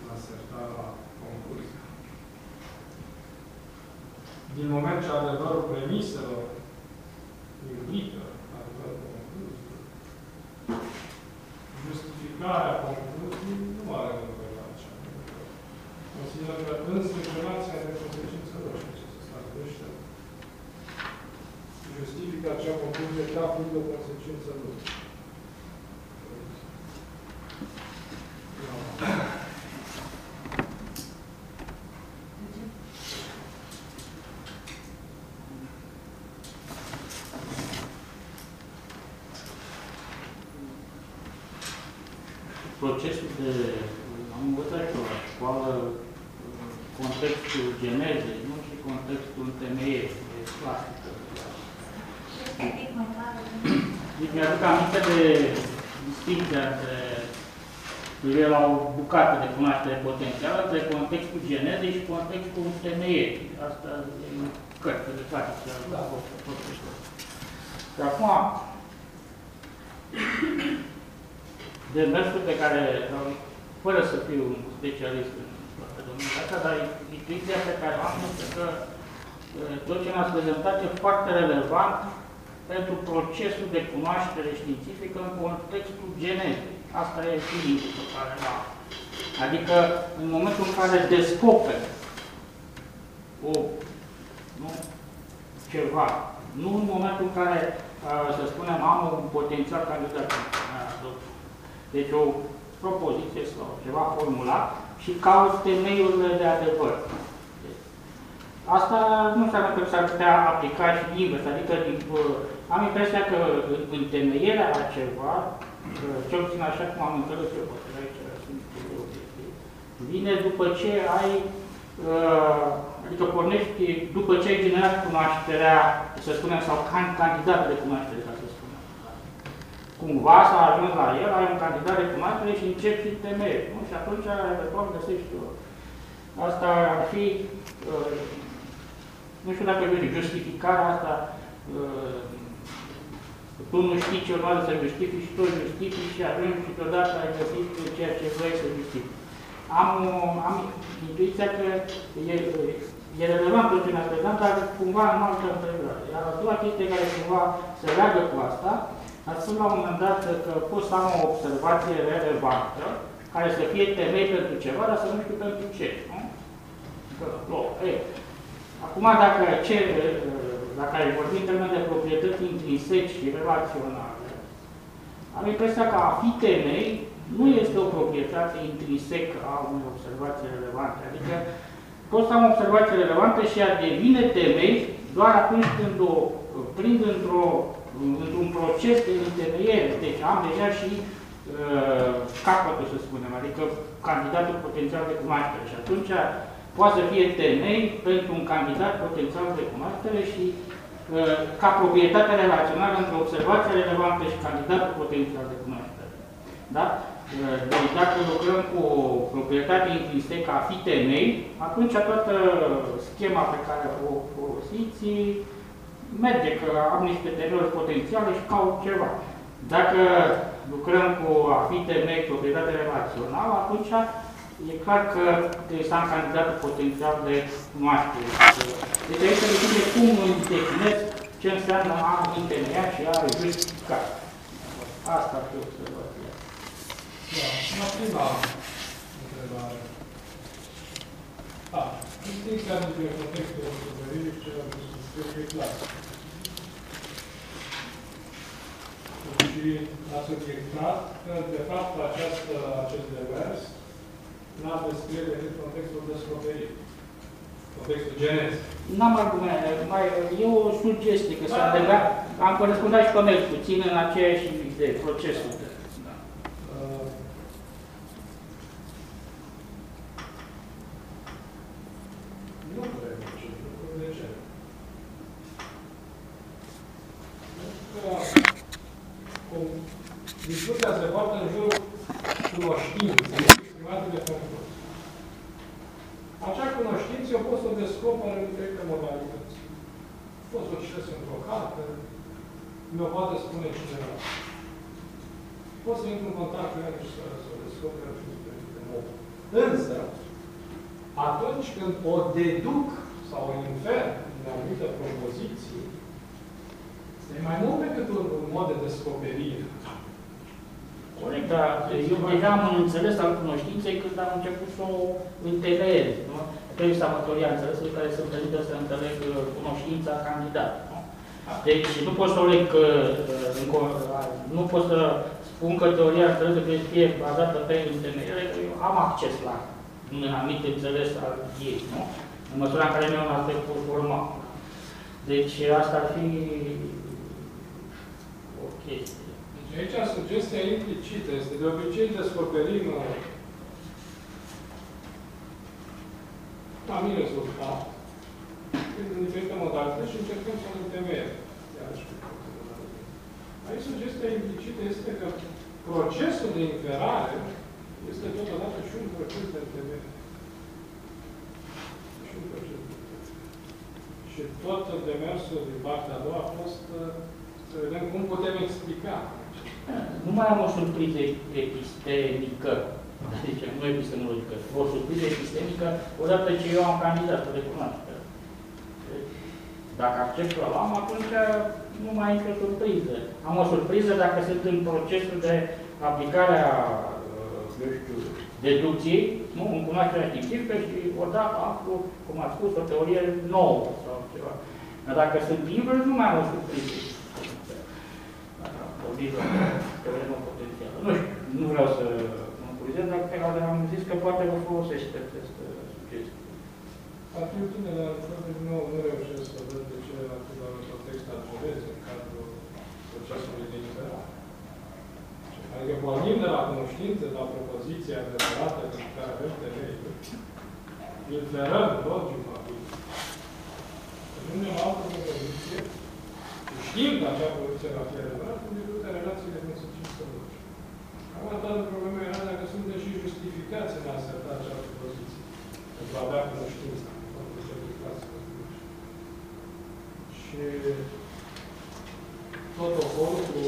S1: în asertarea concluziei. Din moment ce adevărul premiselor implică adevărul concluziei, justificarea concluziei nu are nevoie la acea. Consider că însă relația de consecință roșie ce se stabilește justifică acea concluzie ca fiind o consecință lui.
S6: procesul de, am învățat și la școală, contextul genezei, nu și contextul întemeierii, de clasică.
S3: Este un pic mai clar.
S6: Deci mi-aduc aminte de distinția între privire la o bucată de cunoaștere potențială între contextul genezei și contextul întemeierii. Asta e în cărți de clasică.
S1: Da.
S6: Și acum, demersul pe care, fără să fiu un specialist în toată domeniul asta, dar intuiția pe care o am este că uh, tot ce ne-ați prezentat e foarte relevant pentru procesul de cunoaștere științifică în contextul genetic. Asta e ființa pe care l-am. Adică, în momentul în care descoperi o, nu, ceva, nu în momentul în care, să spunem, am un potențial candidat Deci o propoziție sau ceva formulat și caut temeiurile de adevăr. Asta nu înseamnă că s-ar putea aplica și invers, adică am impresia că întemeierea la ceva, cel puțin așa cum am înțeles eu, poate aici sunt obiectiv, vine după ce ai, adică pornești după ce ai generat cunoașterea, să spunem, sau candidat de cunoaștere, ca să spunem. Cumva s-a ajuns la el, ai un candidat de cunoaștere și începi și temeri. Nu? Și atunci, eventual, găsești o... Asta ar fi, nu știu dacă vine, justificarea asta tu nu știi ce urmează să justifici și tu justifici și ajungi și deodată ai găsit ceea ce vrei să justifici. Am, am intuiția că e, e relevant tot ce ne-a prezentat, dar cumva în altă întrebare. Iar a doua chestie care cumva se leagă cu asta, a spus la un moment dat că pot să am o observație relevantă, care să fie temei pentru ceva, dar să nu știu pentru ce. Nu? Că, lo, ei. Acum, dacă ce dacă ai vorbit în termen de proprietăți intrinseci și relaționale, am impresia că a fi temei nu este o proprietate intrinsecă a unei observații relevante. Adică pot să am observație relevantă și a devine temei doar atunci când o prind într-un într proces de întemeiere. Deci am deja și uh, capătul, să spunem, adică candidatul potențial de cunoaștere. Și atunci poate să fie temei pentru un candidat potențial de cunoaștere și uh, ca proprietate relațională între observația relevantă și candidatul potențial de cunoaștere. Da? Uh, deci dacă lucrăm cu proprietate intrinsecă a fi temei, atunci toată schema pe care o folosiți merge, că am niște temeri potențiale și caut ceva. Dacă lucrăm cu a fi temei, proprietate relațională, atunci e clar că trebuie să am candidatul potențial de cunoaștere. Deci aici depinde cum îmi definez ce înseamnă a întemeiat și a justificat. Asta ar fi observația.
S1: Da, la prima întrebare. Da, distinția dintre contextul descoperirii și cel de clar. Și ați obiectat că, de fapt, această, acest demers n-ar descrie decât contextul descoperit. Contextul genez.
S6: N-am argumente, mai, e o sugestie că s-ar da. am corespondat și pe mail puțin în aceeași idee, procesul. Da. Uh,
S1: nu cred de ce? Discuția se poartă în jurul cunoștinței exprimate de control. Acea cunoștință eu pot să o descoper în diferite modalități. Pot să o citesc într-o carte, mi-o poate spune cineva. Pot să intru în contact cu ea și să, să o descoper în diferite moduri. Însă, atunci când o deduc sau o infer din anumite propoziții, este mai mult decât un mod de descoperire.
S6: Corect, dar eu deja am înțeles al cunoștinței când am început să o întemeiez. Trebuie să am teoria înțelesului care să-mi permită să înțeleg uh, cunoștința candidat. Nu? Deci nu pot să o leg, uh, uh, nu pot să spun că teoria înțelesului trebuie să fie bazată pe întemeiere, eu am acces la un anumit înțeles al ei, nu? În măsura în care nu e un aspect formal. Deci asta ar fi o chestie.
S1: Și aici sugestia implicită este de obicei descoperim la mine rezultat în diferite modalități și încercăm să ne întemeiem. Aici sugestia implicită este că procesul de inferare este totodată și un proces de întemeiere. Și un proces de Și tot demersul din partea a doua a fost să vedem cum putem explica
S6: Nu mai am o surpriză epistemică, să zicem, nu epistemologică, o surpriză epistemică odată ce eu am candidat de cunoaștere. Deci, Dacă accept la am, atunci nu mai e o surpriză. Am o surpriză dacă sunt în procesul de aplicare a, uh, eu știu, deducției, nu, în cunoașterea științifică și odată aflu, cum a spus, o teorie nouă sau ceva. Dar dacă sunt invers, nu mai am o surpriză. Dacă vorbim de teorie nouă potențială. Nu știu, nu vreau să mă curizez, dar am zis că poate vă folosește această sugestie.
S1: Atitudinea foarte din nou nu reușesc să văd de ce atât la context al județului în cadrul procesului de liberare. Adică pornim de la cunoștință, de la propoziția adevărată pentru care avem temeiul, inferăm logic apoi. Ajungem la altă propoziție și știm că acea propoziție va fi adevărată în virtutea relației de consecință logică. Acum, toată problema era dacă suntem și justificați în a aserta acea propoziție pentru a avea cunoștință. Și protocolul cu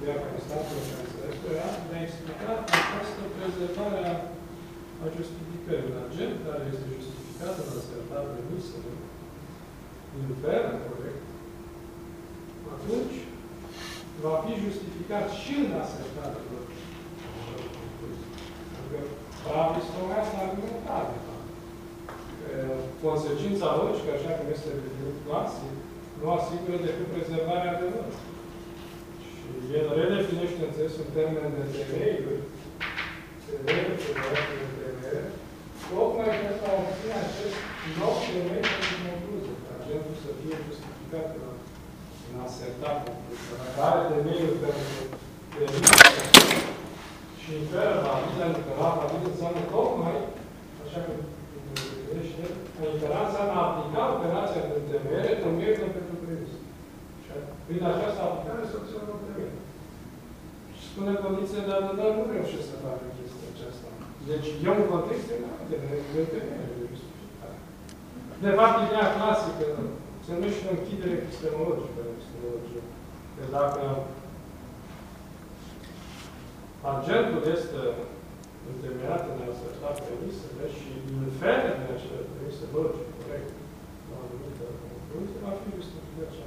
S1: Via Constantul și Înțelesul era de a explica această prezervare a justificării. Un agent care este justificat în asertare premisă, inferă, corect, atunci va fi justificat și în asertare Adică, Travis tocmai asta argumentare. Consecința logică, așa cum este definit clasic, nu asigură decât prezervarea adevărului. Și el redefinește în înțeles în termen de temeiuri, temeiuri, temeiuri, de temeiuri, tocmai pentru a obține acest nou temei pentru concluzie, ca agentul să fie justificat în, în a aserta concluzia. Dacă are temeiuri pentru premisă și inferă validă, că la validă înseamnă tocmai, așa cum gândește, infera înseamnă a aplica operația de temere, temeiurile pentru premisă. Și prin această aplicare se obține o temere. Și spune condiția de adăugare, nu reușesc să facă chestia aceasta. Deci, eu în context de de temere, de justificare. De fapt, ideea clasică se numește închidere epistemologică. Epistemologică. Că dacă agentul este întemeiat în a premisele și inferă din acele premise logice, corect, la o anumită concluzie, va fi justificat așa.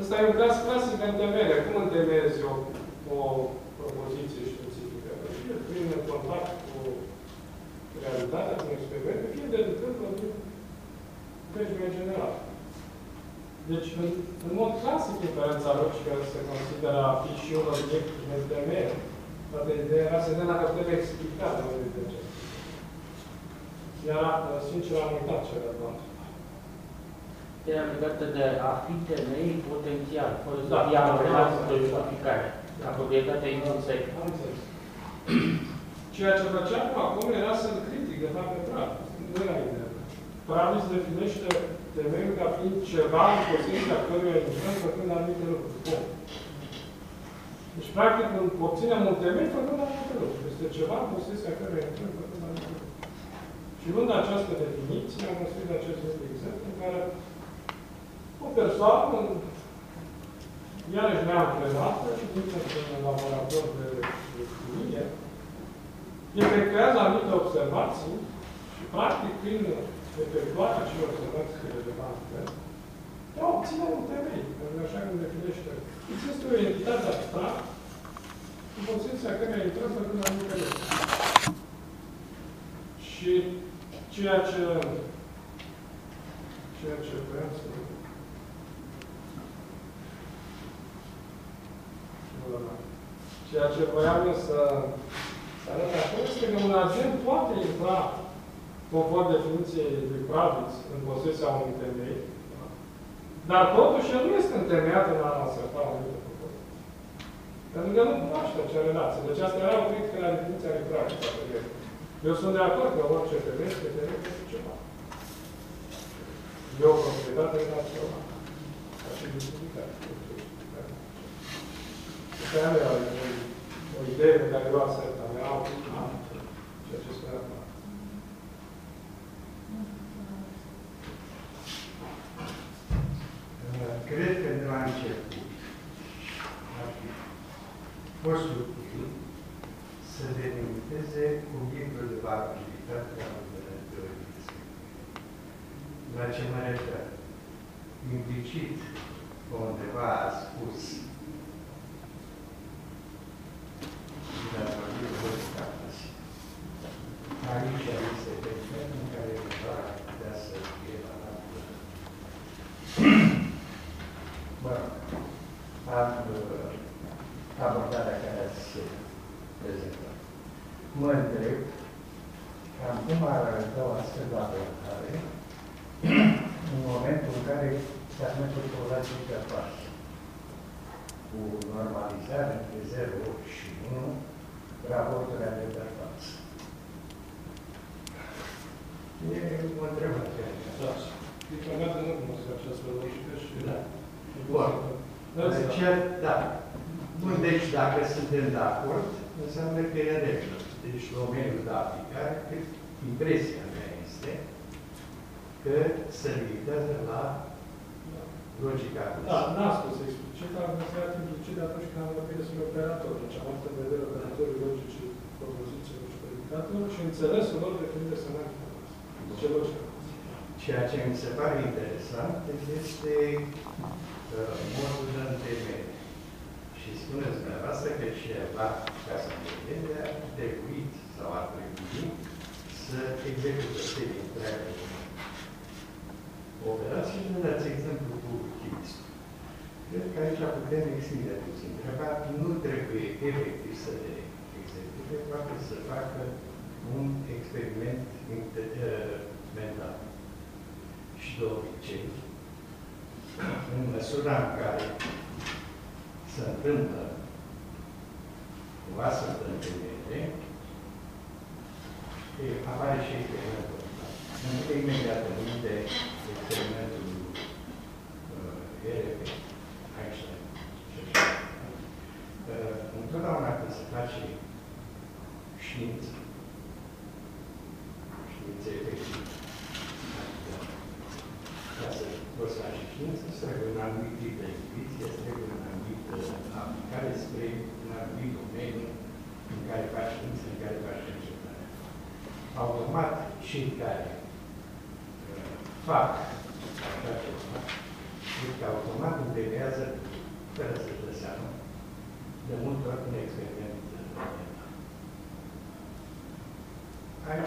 S1: Ăsta e un caz clasic de întemeiere. Cum întemeiezi eu o propoziție științifică? Fie prin contact cu realitatea, cu experimente, fie deducând-o din regimul general. Deci, în, în mod clasic, inferența logică se consideră a fi și un obiect de temeiere. Toată ideea era să vedem dacă trebuie explicat de unde de ce. Iar, sincer, am uitat ce relevant.
S6: Era legată de a fi temei potențial, fără să
S1: Da,
S6: fie
S1: da,
S6: amprenat
S1: da,
S6: de
S1: da.
S6: justificare. La proprietatea intrinsecă.
S1: Am înțeles. Ceea ce făceam acum era să-l critic, de fapt, pe Travis. Nu era ideea. Travis definește temeiul ca fiind ceva în poziția căruia intrăm făcând anumite lucruri. Bun. Deci, practic, obținem un temei făcând anumite lucruri. Este ceva în poziția căruia intrăm făcând anumite lucruri. Și luând această definiție, am construit acest exemplu în care o persoană, iarăși neantrenată, și din în laborator de, de chimie, efectuează anumite observații și, practic, prin efectuarea acelor observații relevante, ea obține un temei, pentru că așa cum definește. Există o entitate abstract, în poziția căreia intrăm făcând anumite lucruri. Și ceea ce ceea ce vreau să Ceea ce voiam eu să să arăt acum este că un agent poate intra conform definiției lui Pravitz în posesia unui temei, dar totuși el nu este întemeiat în a aserta anumite propoziții. Pentru că nu cunoaște acea relație. Deci asta era o critică la definiția lui Pravitz. Eu sunt de acord că orice temei este temei pentru ceva. E o proprietate națională. Ca și justificare. Asta era o, o idee pe care eu asertam. Era o ceea ce spunea
S2: cred că de la început fost
S7: util să delimiteze obiectul de valabilitate a teoriei La ce mă refer? Implicit, undeva a spus și
S1: predicatelor și înțelesul lor definit de semantica noastră. Ce logică?
S7: Ceea ce mi se pare interesant este uh, modul de întemeiere. Și spuneți dumneavoastră că cineva, ca să întemeiere, a trebuit sau ar trebui să execute o serie întreagă de operații și dați exemplu cu chimism. Cred că aici putem extinde puțin. Treba nu trebuie efectiv să le execute, poate să facă un experiment uh, mental. Și de obicei, în măsura în care se întâmplă o astfel de întâlnire, apare și experimentul ăsta. Înainte, imediat, înainte experimentul uh, ERP, Einstein și așa. Uh, întotdeauna când se face știință, știință efectivă, adică ca să poți face știință, să trebuie un anumit tip de intuiție, să trebuie un anumit aplicare spre un anumit domeniu în care faci știință, în care faci cercetare. Automat, cei care uh, fac așa ceva, cred că automat integrează, fără să-și dă seama, de multe ori un experiment mental.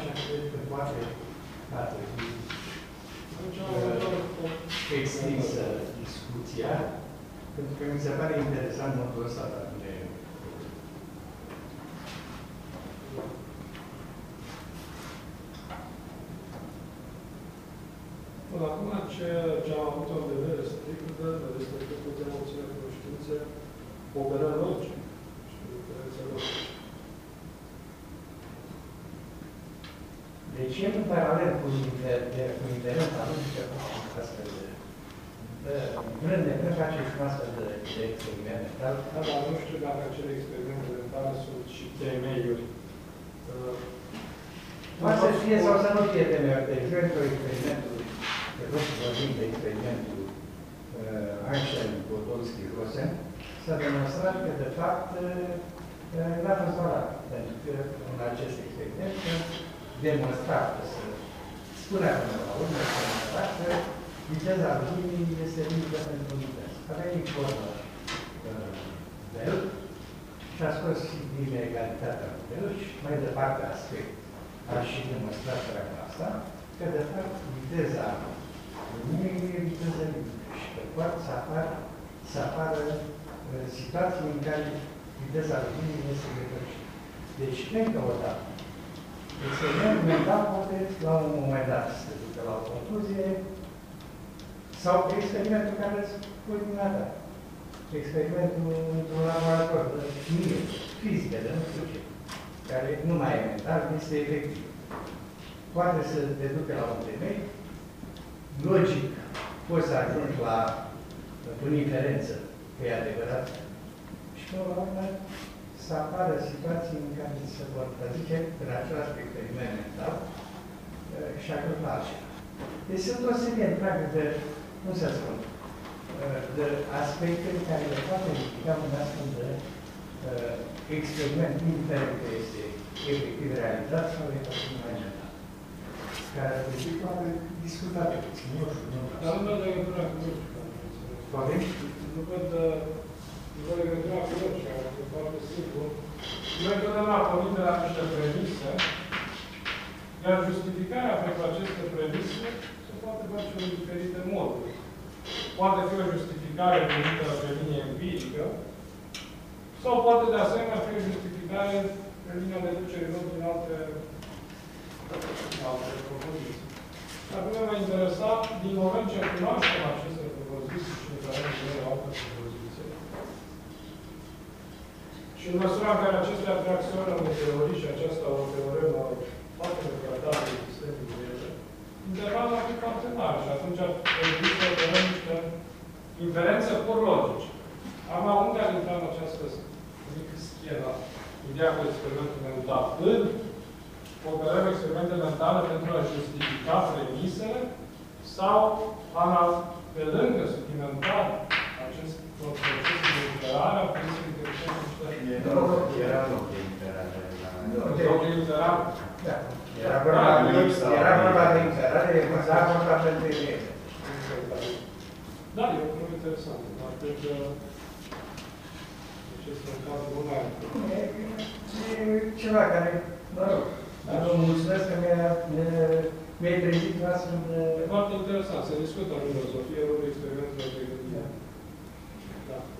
S7: Aici cred că poate ar trebui extinsă discuția, pentru că mi se pare interesant modul ăsta de a ne
S1: Până acum, ceea ce am avut în vedere strict, este că putem obține cunoștințe operând logic și diferențe logice.
S7: Deci e în paralel cu, inter, cu interesul logică astfel de vrând de când face și un astfel de, de experiment.
S1: Dar, da, dar nu știu dacă acele experimente mentale sunt și temeiuri. Uh,
S7: Poate să fie sau să nu fie temeiuri. De exemplu, experimentul, de fapt vorbim de experimentul uh, Einstein, Podolsky, Rosen, s-a demonstrat că, de fapt, uh, n-a fost valabil. Pentru că în acest experiment demonstrat că se spunea până la urmă, se demonstrat că viteza luminii este limită pentru univers. Avea informă uh, Bell și a scos din egalitatea lui Bell și mai departe aspect a și demonstrat treaba asta, că de fapt viteza luminii e viteză limită și că poate să apară, să apară uh, situații în care viteza luminii este depășită. Deci, încă o dată, experimentul mental poate la un moment dat să ducă la o concluzie sau experimentul care îți spui dumneata. Experimentul într-un laborator de chimie, fizică, de nu știu ce, care nu mai e mental, este efectiv. Poate să te ducă la un temei, logic, poți să ajungi la în inferență că e adevărat și până la urmă să apară situații în care se vor zice în același experiment mental și ajung la altceva. Deci sunt o serie întreagă de cum să spun, de aspecte care le poate implica un astfel de uh, experiment, indiferent că este efectiv realizat sau e imaginat. Care ar fi poate discutate puțin, nu știu, nu
S1: Dar nu văd legătura cu Vârșca.
S7: Poate?
S1: Nu văd, uh, nu văd legătura cu Vârșca, e foarte simplu. Noi întotdeauna pornim de la niște premise, iar justificarea pentru aceste premise se poate face în diferite moduri. Poate fi o justificare venită pe linie empirică, sau poate de asemenea fi o justificare pe linia deducerilor din alte, din alte propoziții. Dar pe mine mă interesa, din moment ce cunoaștem aceste propoziții și care nu au alte propoziții, și în măsura în care acestea reacționează în teorii și aceasta o teoremă foarte necăratată de sistemul de ele, intervalul ar fi foarte mare și atunci ar trebui să vedem niște inferențe pur logice. Acum, unde ar intra în această mică schemă, ideea cu experimentul mental? În operăm experimente mentale pentru a justifica premisele sau ana, pe lângă suplimentar acest proces de liberare a premisei de
S2: Era era un loc de interare la...
S7: Nu,
S1: de
S7: de-
S1: liberare.
S7: Da. Era vorba de era vorba de inserare, era vorba pentru elevi.
S1: Da, e o problemă interesantă, dar cred că deci este un caz bun mai
S7: E e ceva care, mă rog, vă mulțumesc că mi-a- mi-a- mi-ai trezit nasul în...
S1: E foarte interesant. Se discută în filozofie rolul experimentelor de gândire. Da.
S3: Lasă,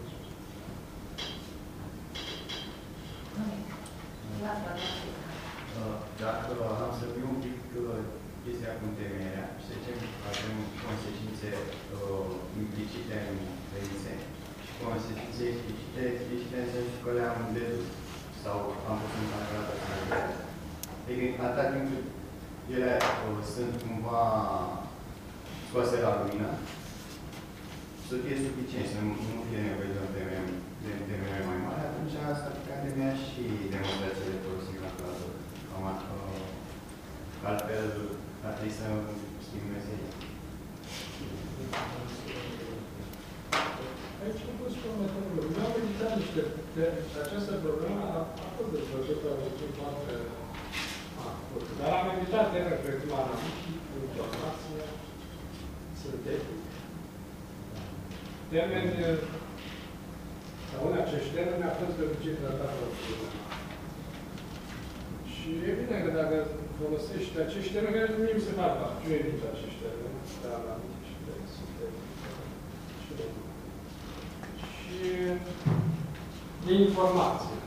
S2: Uh, Dacă am să fiu un pic uh, chestia cu temerea, și să zicem că avem consecințe uh, implicite în premise și consecințe explicite, explicite în sensul că le-am dedus sau am pus în calculator să le vedem. Adică, atâta timp cât ele uh, sunt cumva scoase la lumină, să fie suficient, să nu, nu fie nevoie de o temere, de o temere mai mare, atunci asta ar putea temea și demonstrațiile folosite la calculator. Cam așa, uh, altfel ar trebui să schimb meseria.
S1: Aici nu pot spune următorul. Eu am meditat niște... De, această problemă a, a fost dezvăzută într-un foarte... A, fost. Dar am meditat termeni precum analitic, informație, sintetic. Termeni... Sau unii acești termeni a fost de obicei tratat la problema. Și e bine că dacă folosești acești termeni, care mie mi se fac, eu evit acești termeni, de analitici și de sintetici. Și de și de informație.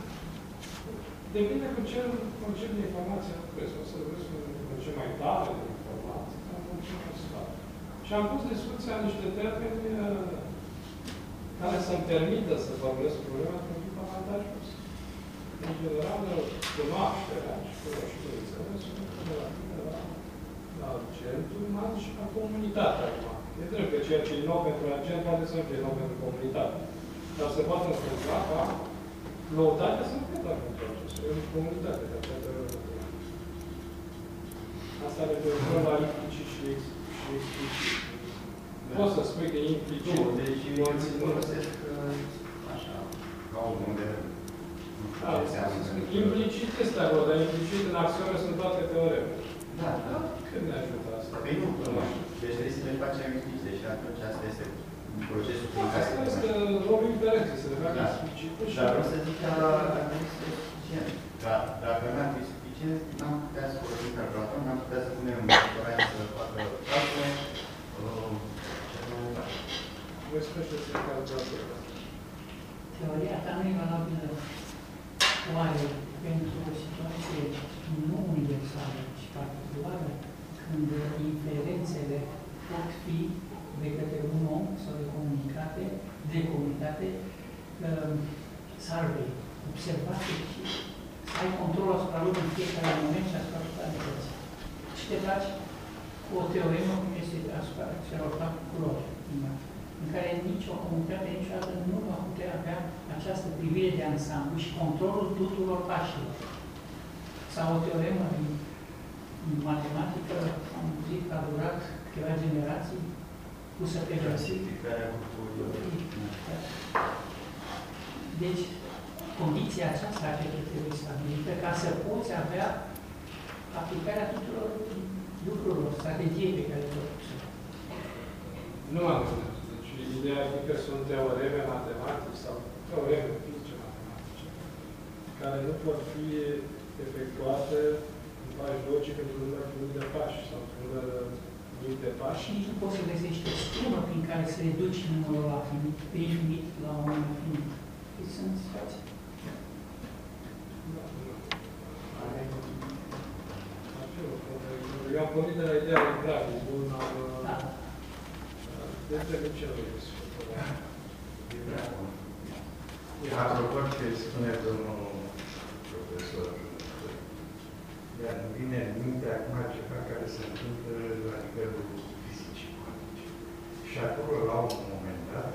S1: Depinde cu ce concept de informație lucrezi. O să lucrezi cu un concept mai tare de informație sau un concept mai slab. Și am pus discuția niște termeni uh, care să-mi permită să vorbesc problema pentru că avantajos. În general, cunoașterea și cunoștințele sunt relative la, la centru uman și la comunitate acum. E drept că ceea ce e nou pentru agent poate să nu fie nou pentru comunitate. Dar se poate întâmpla ca noutatea să nu fie doar pentru acesta. E o comunitate care poate rămâne. Asta are legătură la implicit și, ex- și explicit. Poți să spui că e implicit.
S2: Nu, deci eu îl
S1: conținut.
S2: folosesc uh, așa, ca un model. Nu știu
S1: Da,
S2: ce înseamnă.
S1: implicit este acolo, dar implicit în axiome sunt toate teoreme.
S2: Da, da.
S1: Când ne ajută asta?
S2: Păi nu, nu. Deci trebuie să le facem explicite și atunci asta este procesul prin care...
S1: Asta este rolul inferenței, să le facă
S2: Da.
S1: explicită și...
S2: Dar vreau să zic că ar trebui să fie suficient. Da, dacă nu ar fi suficient, n-am putea să folosim calculator, n-am putea să punem doctoranți să facă calcule.
S4: Teoria ta nu e valabilă oare pentru o situație nu universală, ci particulară, când diferențele pot fi de către un om sau de comunicate, de comunitate, uh, observate și să ai control asupra lui în fiecare moment și asupra totalității. Și te faci cu o teoremă cum este asupra celor patru culori în care nicio comunitate niciodată nu va putea avea această privire de ansamblu și controlul tuturor pașilor. Sau o teoremă din din matematică, am zis că a durat câteva generații, pusă pe găsit.
S2: Clasificarea cu
S4: Deci, condiția aceasta cred că trebuie stabilită ca să poți avea aplicarea tuturor lucrurilor, strategiei pe care le pus.
S1: Nu am înțeles. Deci, ideea e că sunt teoreme matematice sau teoreme fizice matematice care nu pot fi efectuate în pași logic într-un număr finit de pași sau într-un număr finit de pași.
S4: Și nici nu poți să găsești o schemă prin care să reduci numărul la finit, pe infinit la un număr finit. Deci sunt situații.
S1: Eu am pornit de la ideea de grafic, bun, am...
S4: Da.
S1: Despre de ce nu este.
S7: Apropo ce spune domnul profesor, iar îmi vine în minte acum ceva care se întâmplă la nivelul fizicii cuantice. Și acolo, la un moment dat,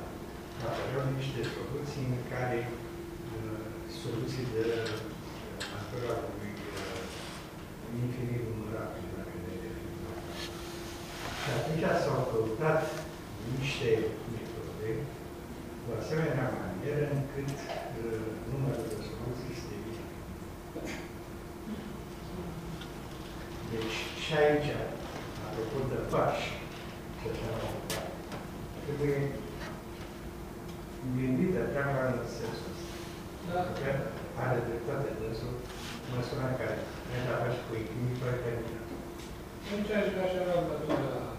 S7: apăreau niște soluții în care uh, soluții de natura lui uh, infinit numărabil, dacă ne referim la asta. Și atunci s-au căutat niște metode de asemenea manieră încât uh, numărul de soluții este mic. Deci și aici, apropo de pași, și așa mai departe, trebuie gândită treaba în sensul ăsta.
S1: Da.
S7: Că are dreptate dânsul în măsura în care merge la pași cu echilibru fără terminat.
S1: Aici aș vrea și avea la Nu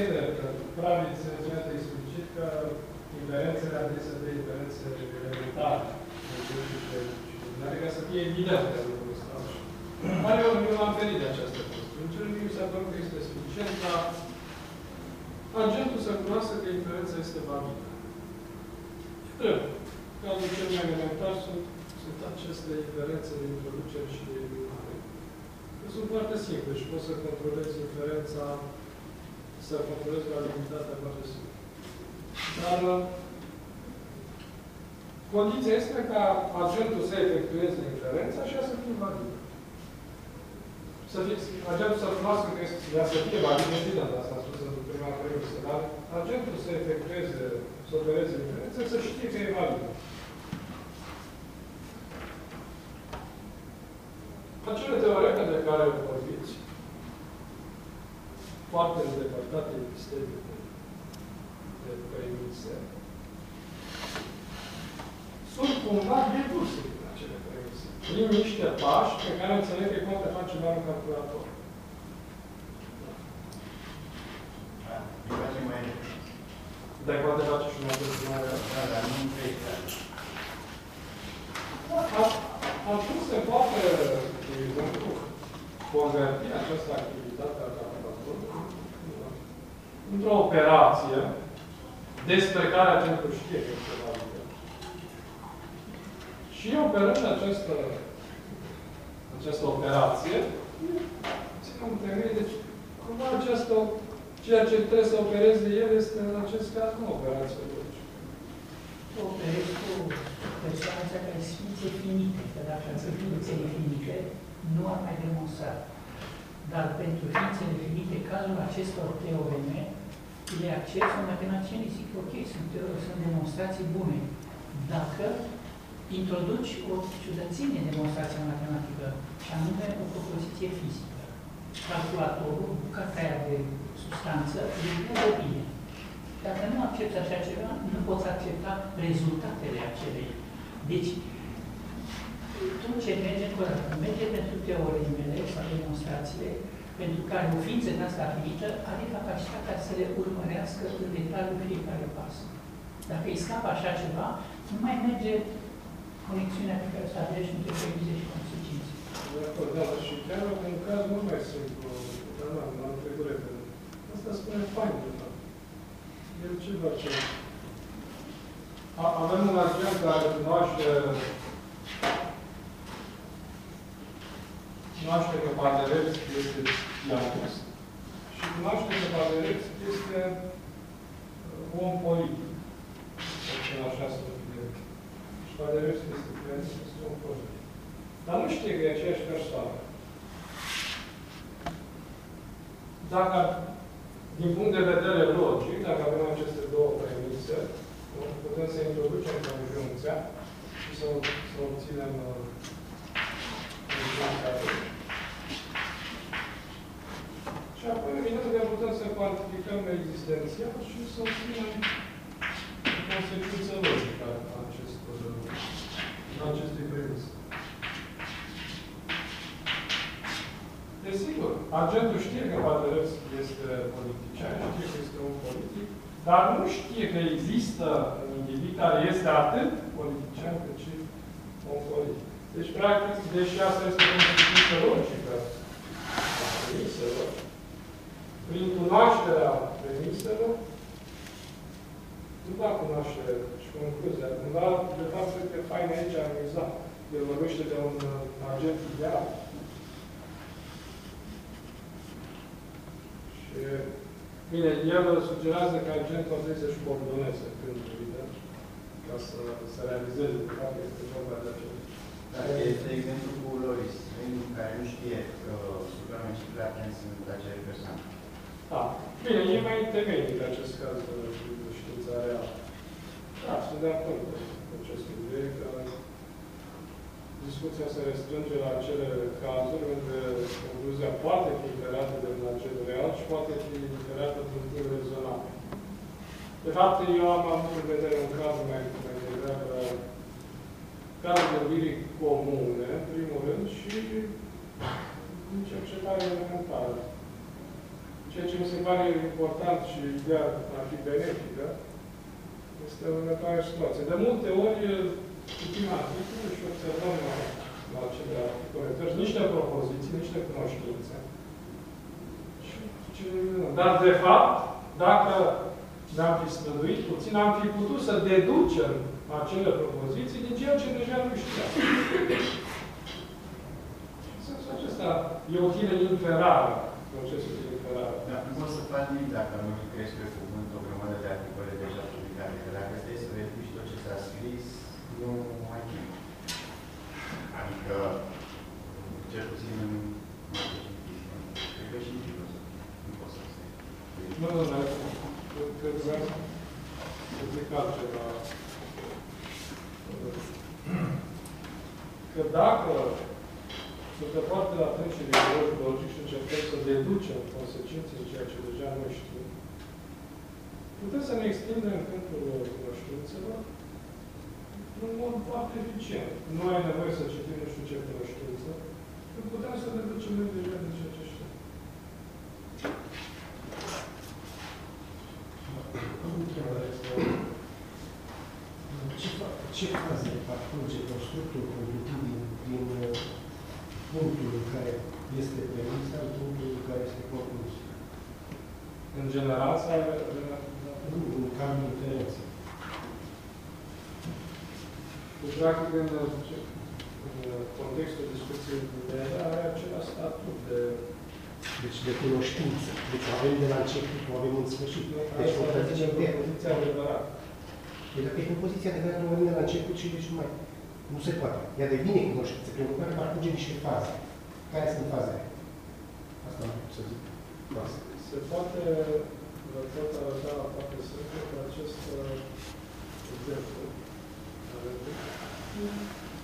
S1: e drept, că Praviț se menționează explicit că inferențele adesea de inferențe elementare. Adică să fie evident că lucrul ăsta. Dar eu, eu m-am ferit de această chestie. În cel mi s-a părut că este suficient ca agentul să cunoască că inferența este validă. E drept. Cazul cel mai elementar sunt, sunt aceste inferențe de introducere și de eliminare. Că sunt foarte simple și poți să controlezi inferența, să controlezi validitatea foarte simplu. Dar uh, condiția este ca agentul să efectueze inferența și ea să fie validă. Să fie, agentul să cunoască că este, ea să fie validă, evident, asta am spus în prima premisă, dar agentul să efectueze, să opereze inferența, să știe că e validă. Acele teoreme de care vorbiți, foarte îndepărtate sisteme de, de premise, sunt cumva deduse din acele premise. Prin niște pași pe care înțeleg că îi poate face doar un calculator.
S2: Îi facem mai
S1: Dar poate face și un mai
S2: Da, dar nu vrei să
S1: Atunci se poate, de exemplu, converti această activitate a calculatorului într-o operație despre care agentul știe că este validă. Și operând această, această operație, ținem în temei, deci, cumva această, ceea ce trebuie să opereze el este, în acest caz, nu operație logică.
S4: Operezi cu persoanța aceea care sunt ființe finite, că dacă ar fi ființele finite, nu ar mai demonstra. Dar pentru ființele finite, cazul acestor teoreme, le acceptă matematicienii zic, ok, sunt, teori, sunt demonstrații bune. Dacă introduci o ciudățenie în demonstrația matematică, și anume o propoziție fizică. Calculatorul, bucata aia de substanță, e bine. Dacă nu accepti așa ceva, nu poți accepta rezultatele acelei. Deci, tot ce merge corect, merge pentru teoremele sau demonstrațiile, pentru care o ființă de asta finită are capacitatea să le urmărească în detaliu fiecare pas. Dacă îi scapă așa ceva, nu mai merge conexiunea pe care o stabilești între premize și consecințe.
S1: De acord, da, și chiar un caz mult mai simplu, dar nu, am trecut repede. Asta spune fain, de fapt. El ce face? A- Avem un agent care cunoaște cunoaște că Paderewski este pianist și cunoaște că Paderewski este uh, om politic. Să așa să fie. Și Paderewski este pianist, este om politic. Dar nu știe că e aceeași persoană. Dacă, din punct de vedere logic, dacă avem aceste două premise, putem să introducem conjuncția și să, să obținem uh, conjuncția lui. Și apoi, evident că putem să cuantificăm existențial și să obținem consecință logică a acestor, a acestei premise. Desigur, agentul știe că Paderewski este politician, știe că este un politic, dar nu știe că există un individ care este atât politician cât și un politic. Deci, practic, deși asta este o consecință logică a premiselor, prin cunoașterea premiselor, nu da cunoaștere și concluzia. Cumva, de fapt, cred că e fain aici amuzat. El vorbește de un uh, agent ideal. Și, bine, el sugerează că agentul ar trebui să-și coordoneze când evident, ca să, să realizeze de fapt este vorba de acel.
S2: Dacă este exemplu cu Loris, mediul care nu știe că supramunicipile atenți sunt acele persoane.
S1: Da. Bine, e mai temeinic acest caz de știința reală. Da, sunt de acord cu acest idee că discuția se restrânge la acele cazuri unde concluzia poate fi liberată de un agent real și poate fi liberată din timp rezonabil. De fapt, eu am avut în vedere un caz mai, mai degrabă care gândirii comune, în primul rând, și în cercetare elementară. Ceea ce mi se pare important și ideea ar fi benefică, este următoarea situație. De multe ori, citim articole și observăm la, la acele articole, deci niște propoziții, niște cunoștințe. Și, ce, dar, de fapt, dacă ne-am fi străduit puțin, am fi putut să deducem acele propoziții din ceea ce deja nu știam. În sensul acesta e o fire inferară, procesul de inferare.
S2: Dar nu poți să faci nimic dacă nu crezi pe cuvânt o grămadă de articole deja publicate. Că dacă stai să verifici tot ce s-a scris, nu ai timp. Adică, cel puțin în marketing business, cred că și în filozofie. Nu poți să stai.
S1: Nu, nu, nu. Cred că vreau să zic altceva. Că dacă suntem foarte atenți și riguroși logic și încercăm să deducem consecințele ceea ce deja nu știm, putem să ne extindem câmpul cunoștințelor în mod foarte eficient. Nu ai nevoie să citim nu știu ce cunoștință, când putem să deducem noi deja din ceea ce știm.
S5: Întrebarea este, ce, fa- ce faze parcurge constructul cognitiv din, din uh, punctul în care este premisa, în punctul în care este conclus?
S1: În general, sau
S5: Nu, în cadrul inferenței.
S1: Deci, practic, în, în contextul discuției mele, are același statut de...
S5: Deci de cunoștință. Deci o avem de la început, o avem în sfârșit. Deci o
S1: contrazicem
S5: contrazicem de
S1: propoziția adevărată.
S5: Deci dacă e propoziția de care nu avem de la început și deci nu mai... Nu se poate. Ea devine cunoștință, pentru care parcurge niște faze. Care sunt fazele? Asta am vrut să zic. Faze.
S1: Se poate, vă pot arăta foarte simplu cu acest uh, exemplu. Aveți?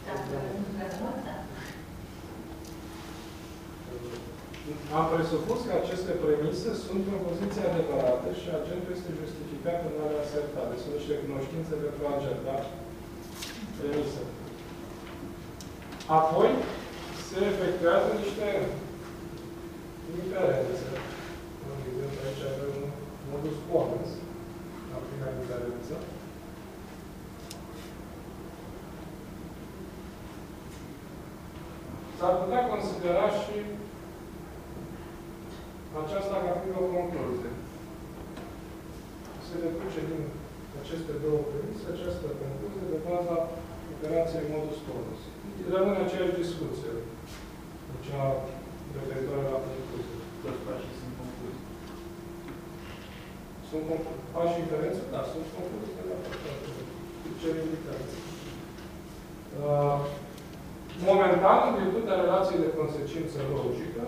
S3: Dacă nu vreau, da.
S1: Am presupus că aceste premise sunt propoziții adevărate și agentul este justificat în a le aserta. Deci sunt niște cunoștințe pentru agent, da? Premise. Apoi se efectuează niște inferențe. De exemplu, aici avem un modus ponens, la prima inferență. S-ar putea considera și aceasta ca fiind o concluzie. Se deduce din aceste două premise această concluzie de baza operației modus ponens. Rămâne aceeași discuție. Deci, a referitoare la concluzie.
S2: Toți pașii sunt concluzii.
S1: Sunt conclu- pași inferențe? Da, sunt concluzii de la ce indicați. Uh, momentan, în virtutea relației de consecință logică,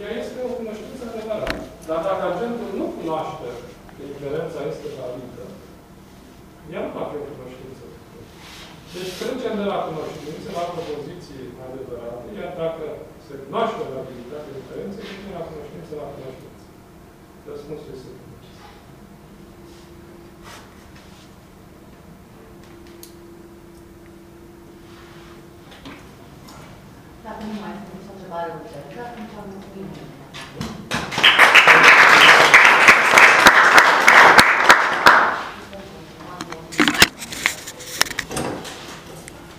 S1: ea este o cunoștință adevărată. Dar dacă agentul nu cunoaște că inferența este validă, ea nu va fi o cunoștință. Deci trecem de la cunoștință la propoziții adevărate, iar dacă se cunoaște valabilitatea diferenței, trecem la cunoștință la cunoștință. Răspunsul este precis.
S3: Dacă nu mai sunt nicio întrebare urgentă, atunci am mulțumit.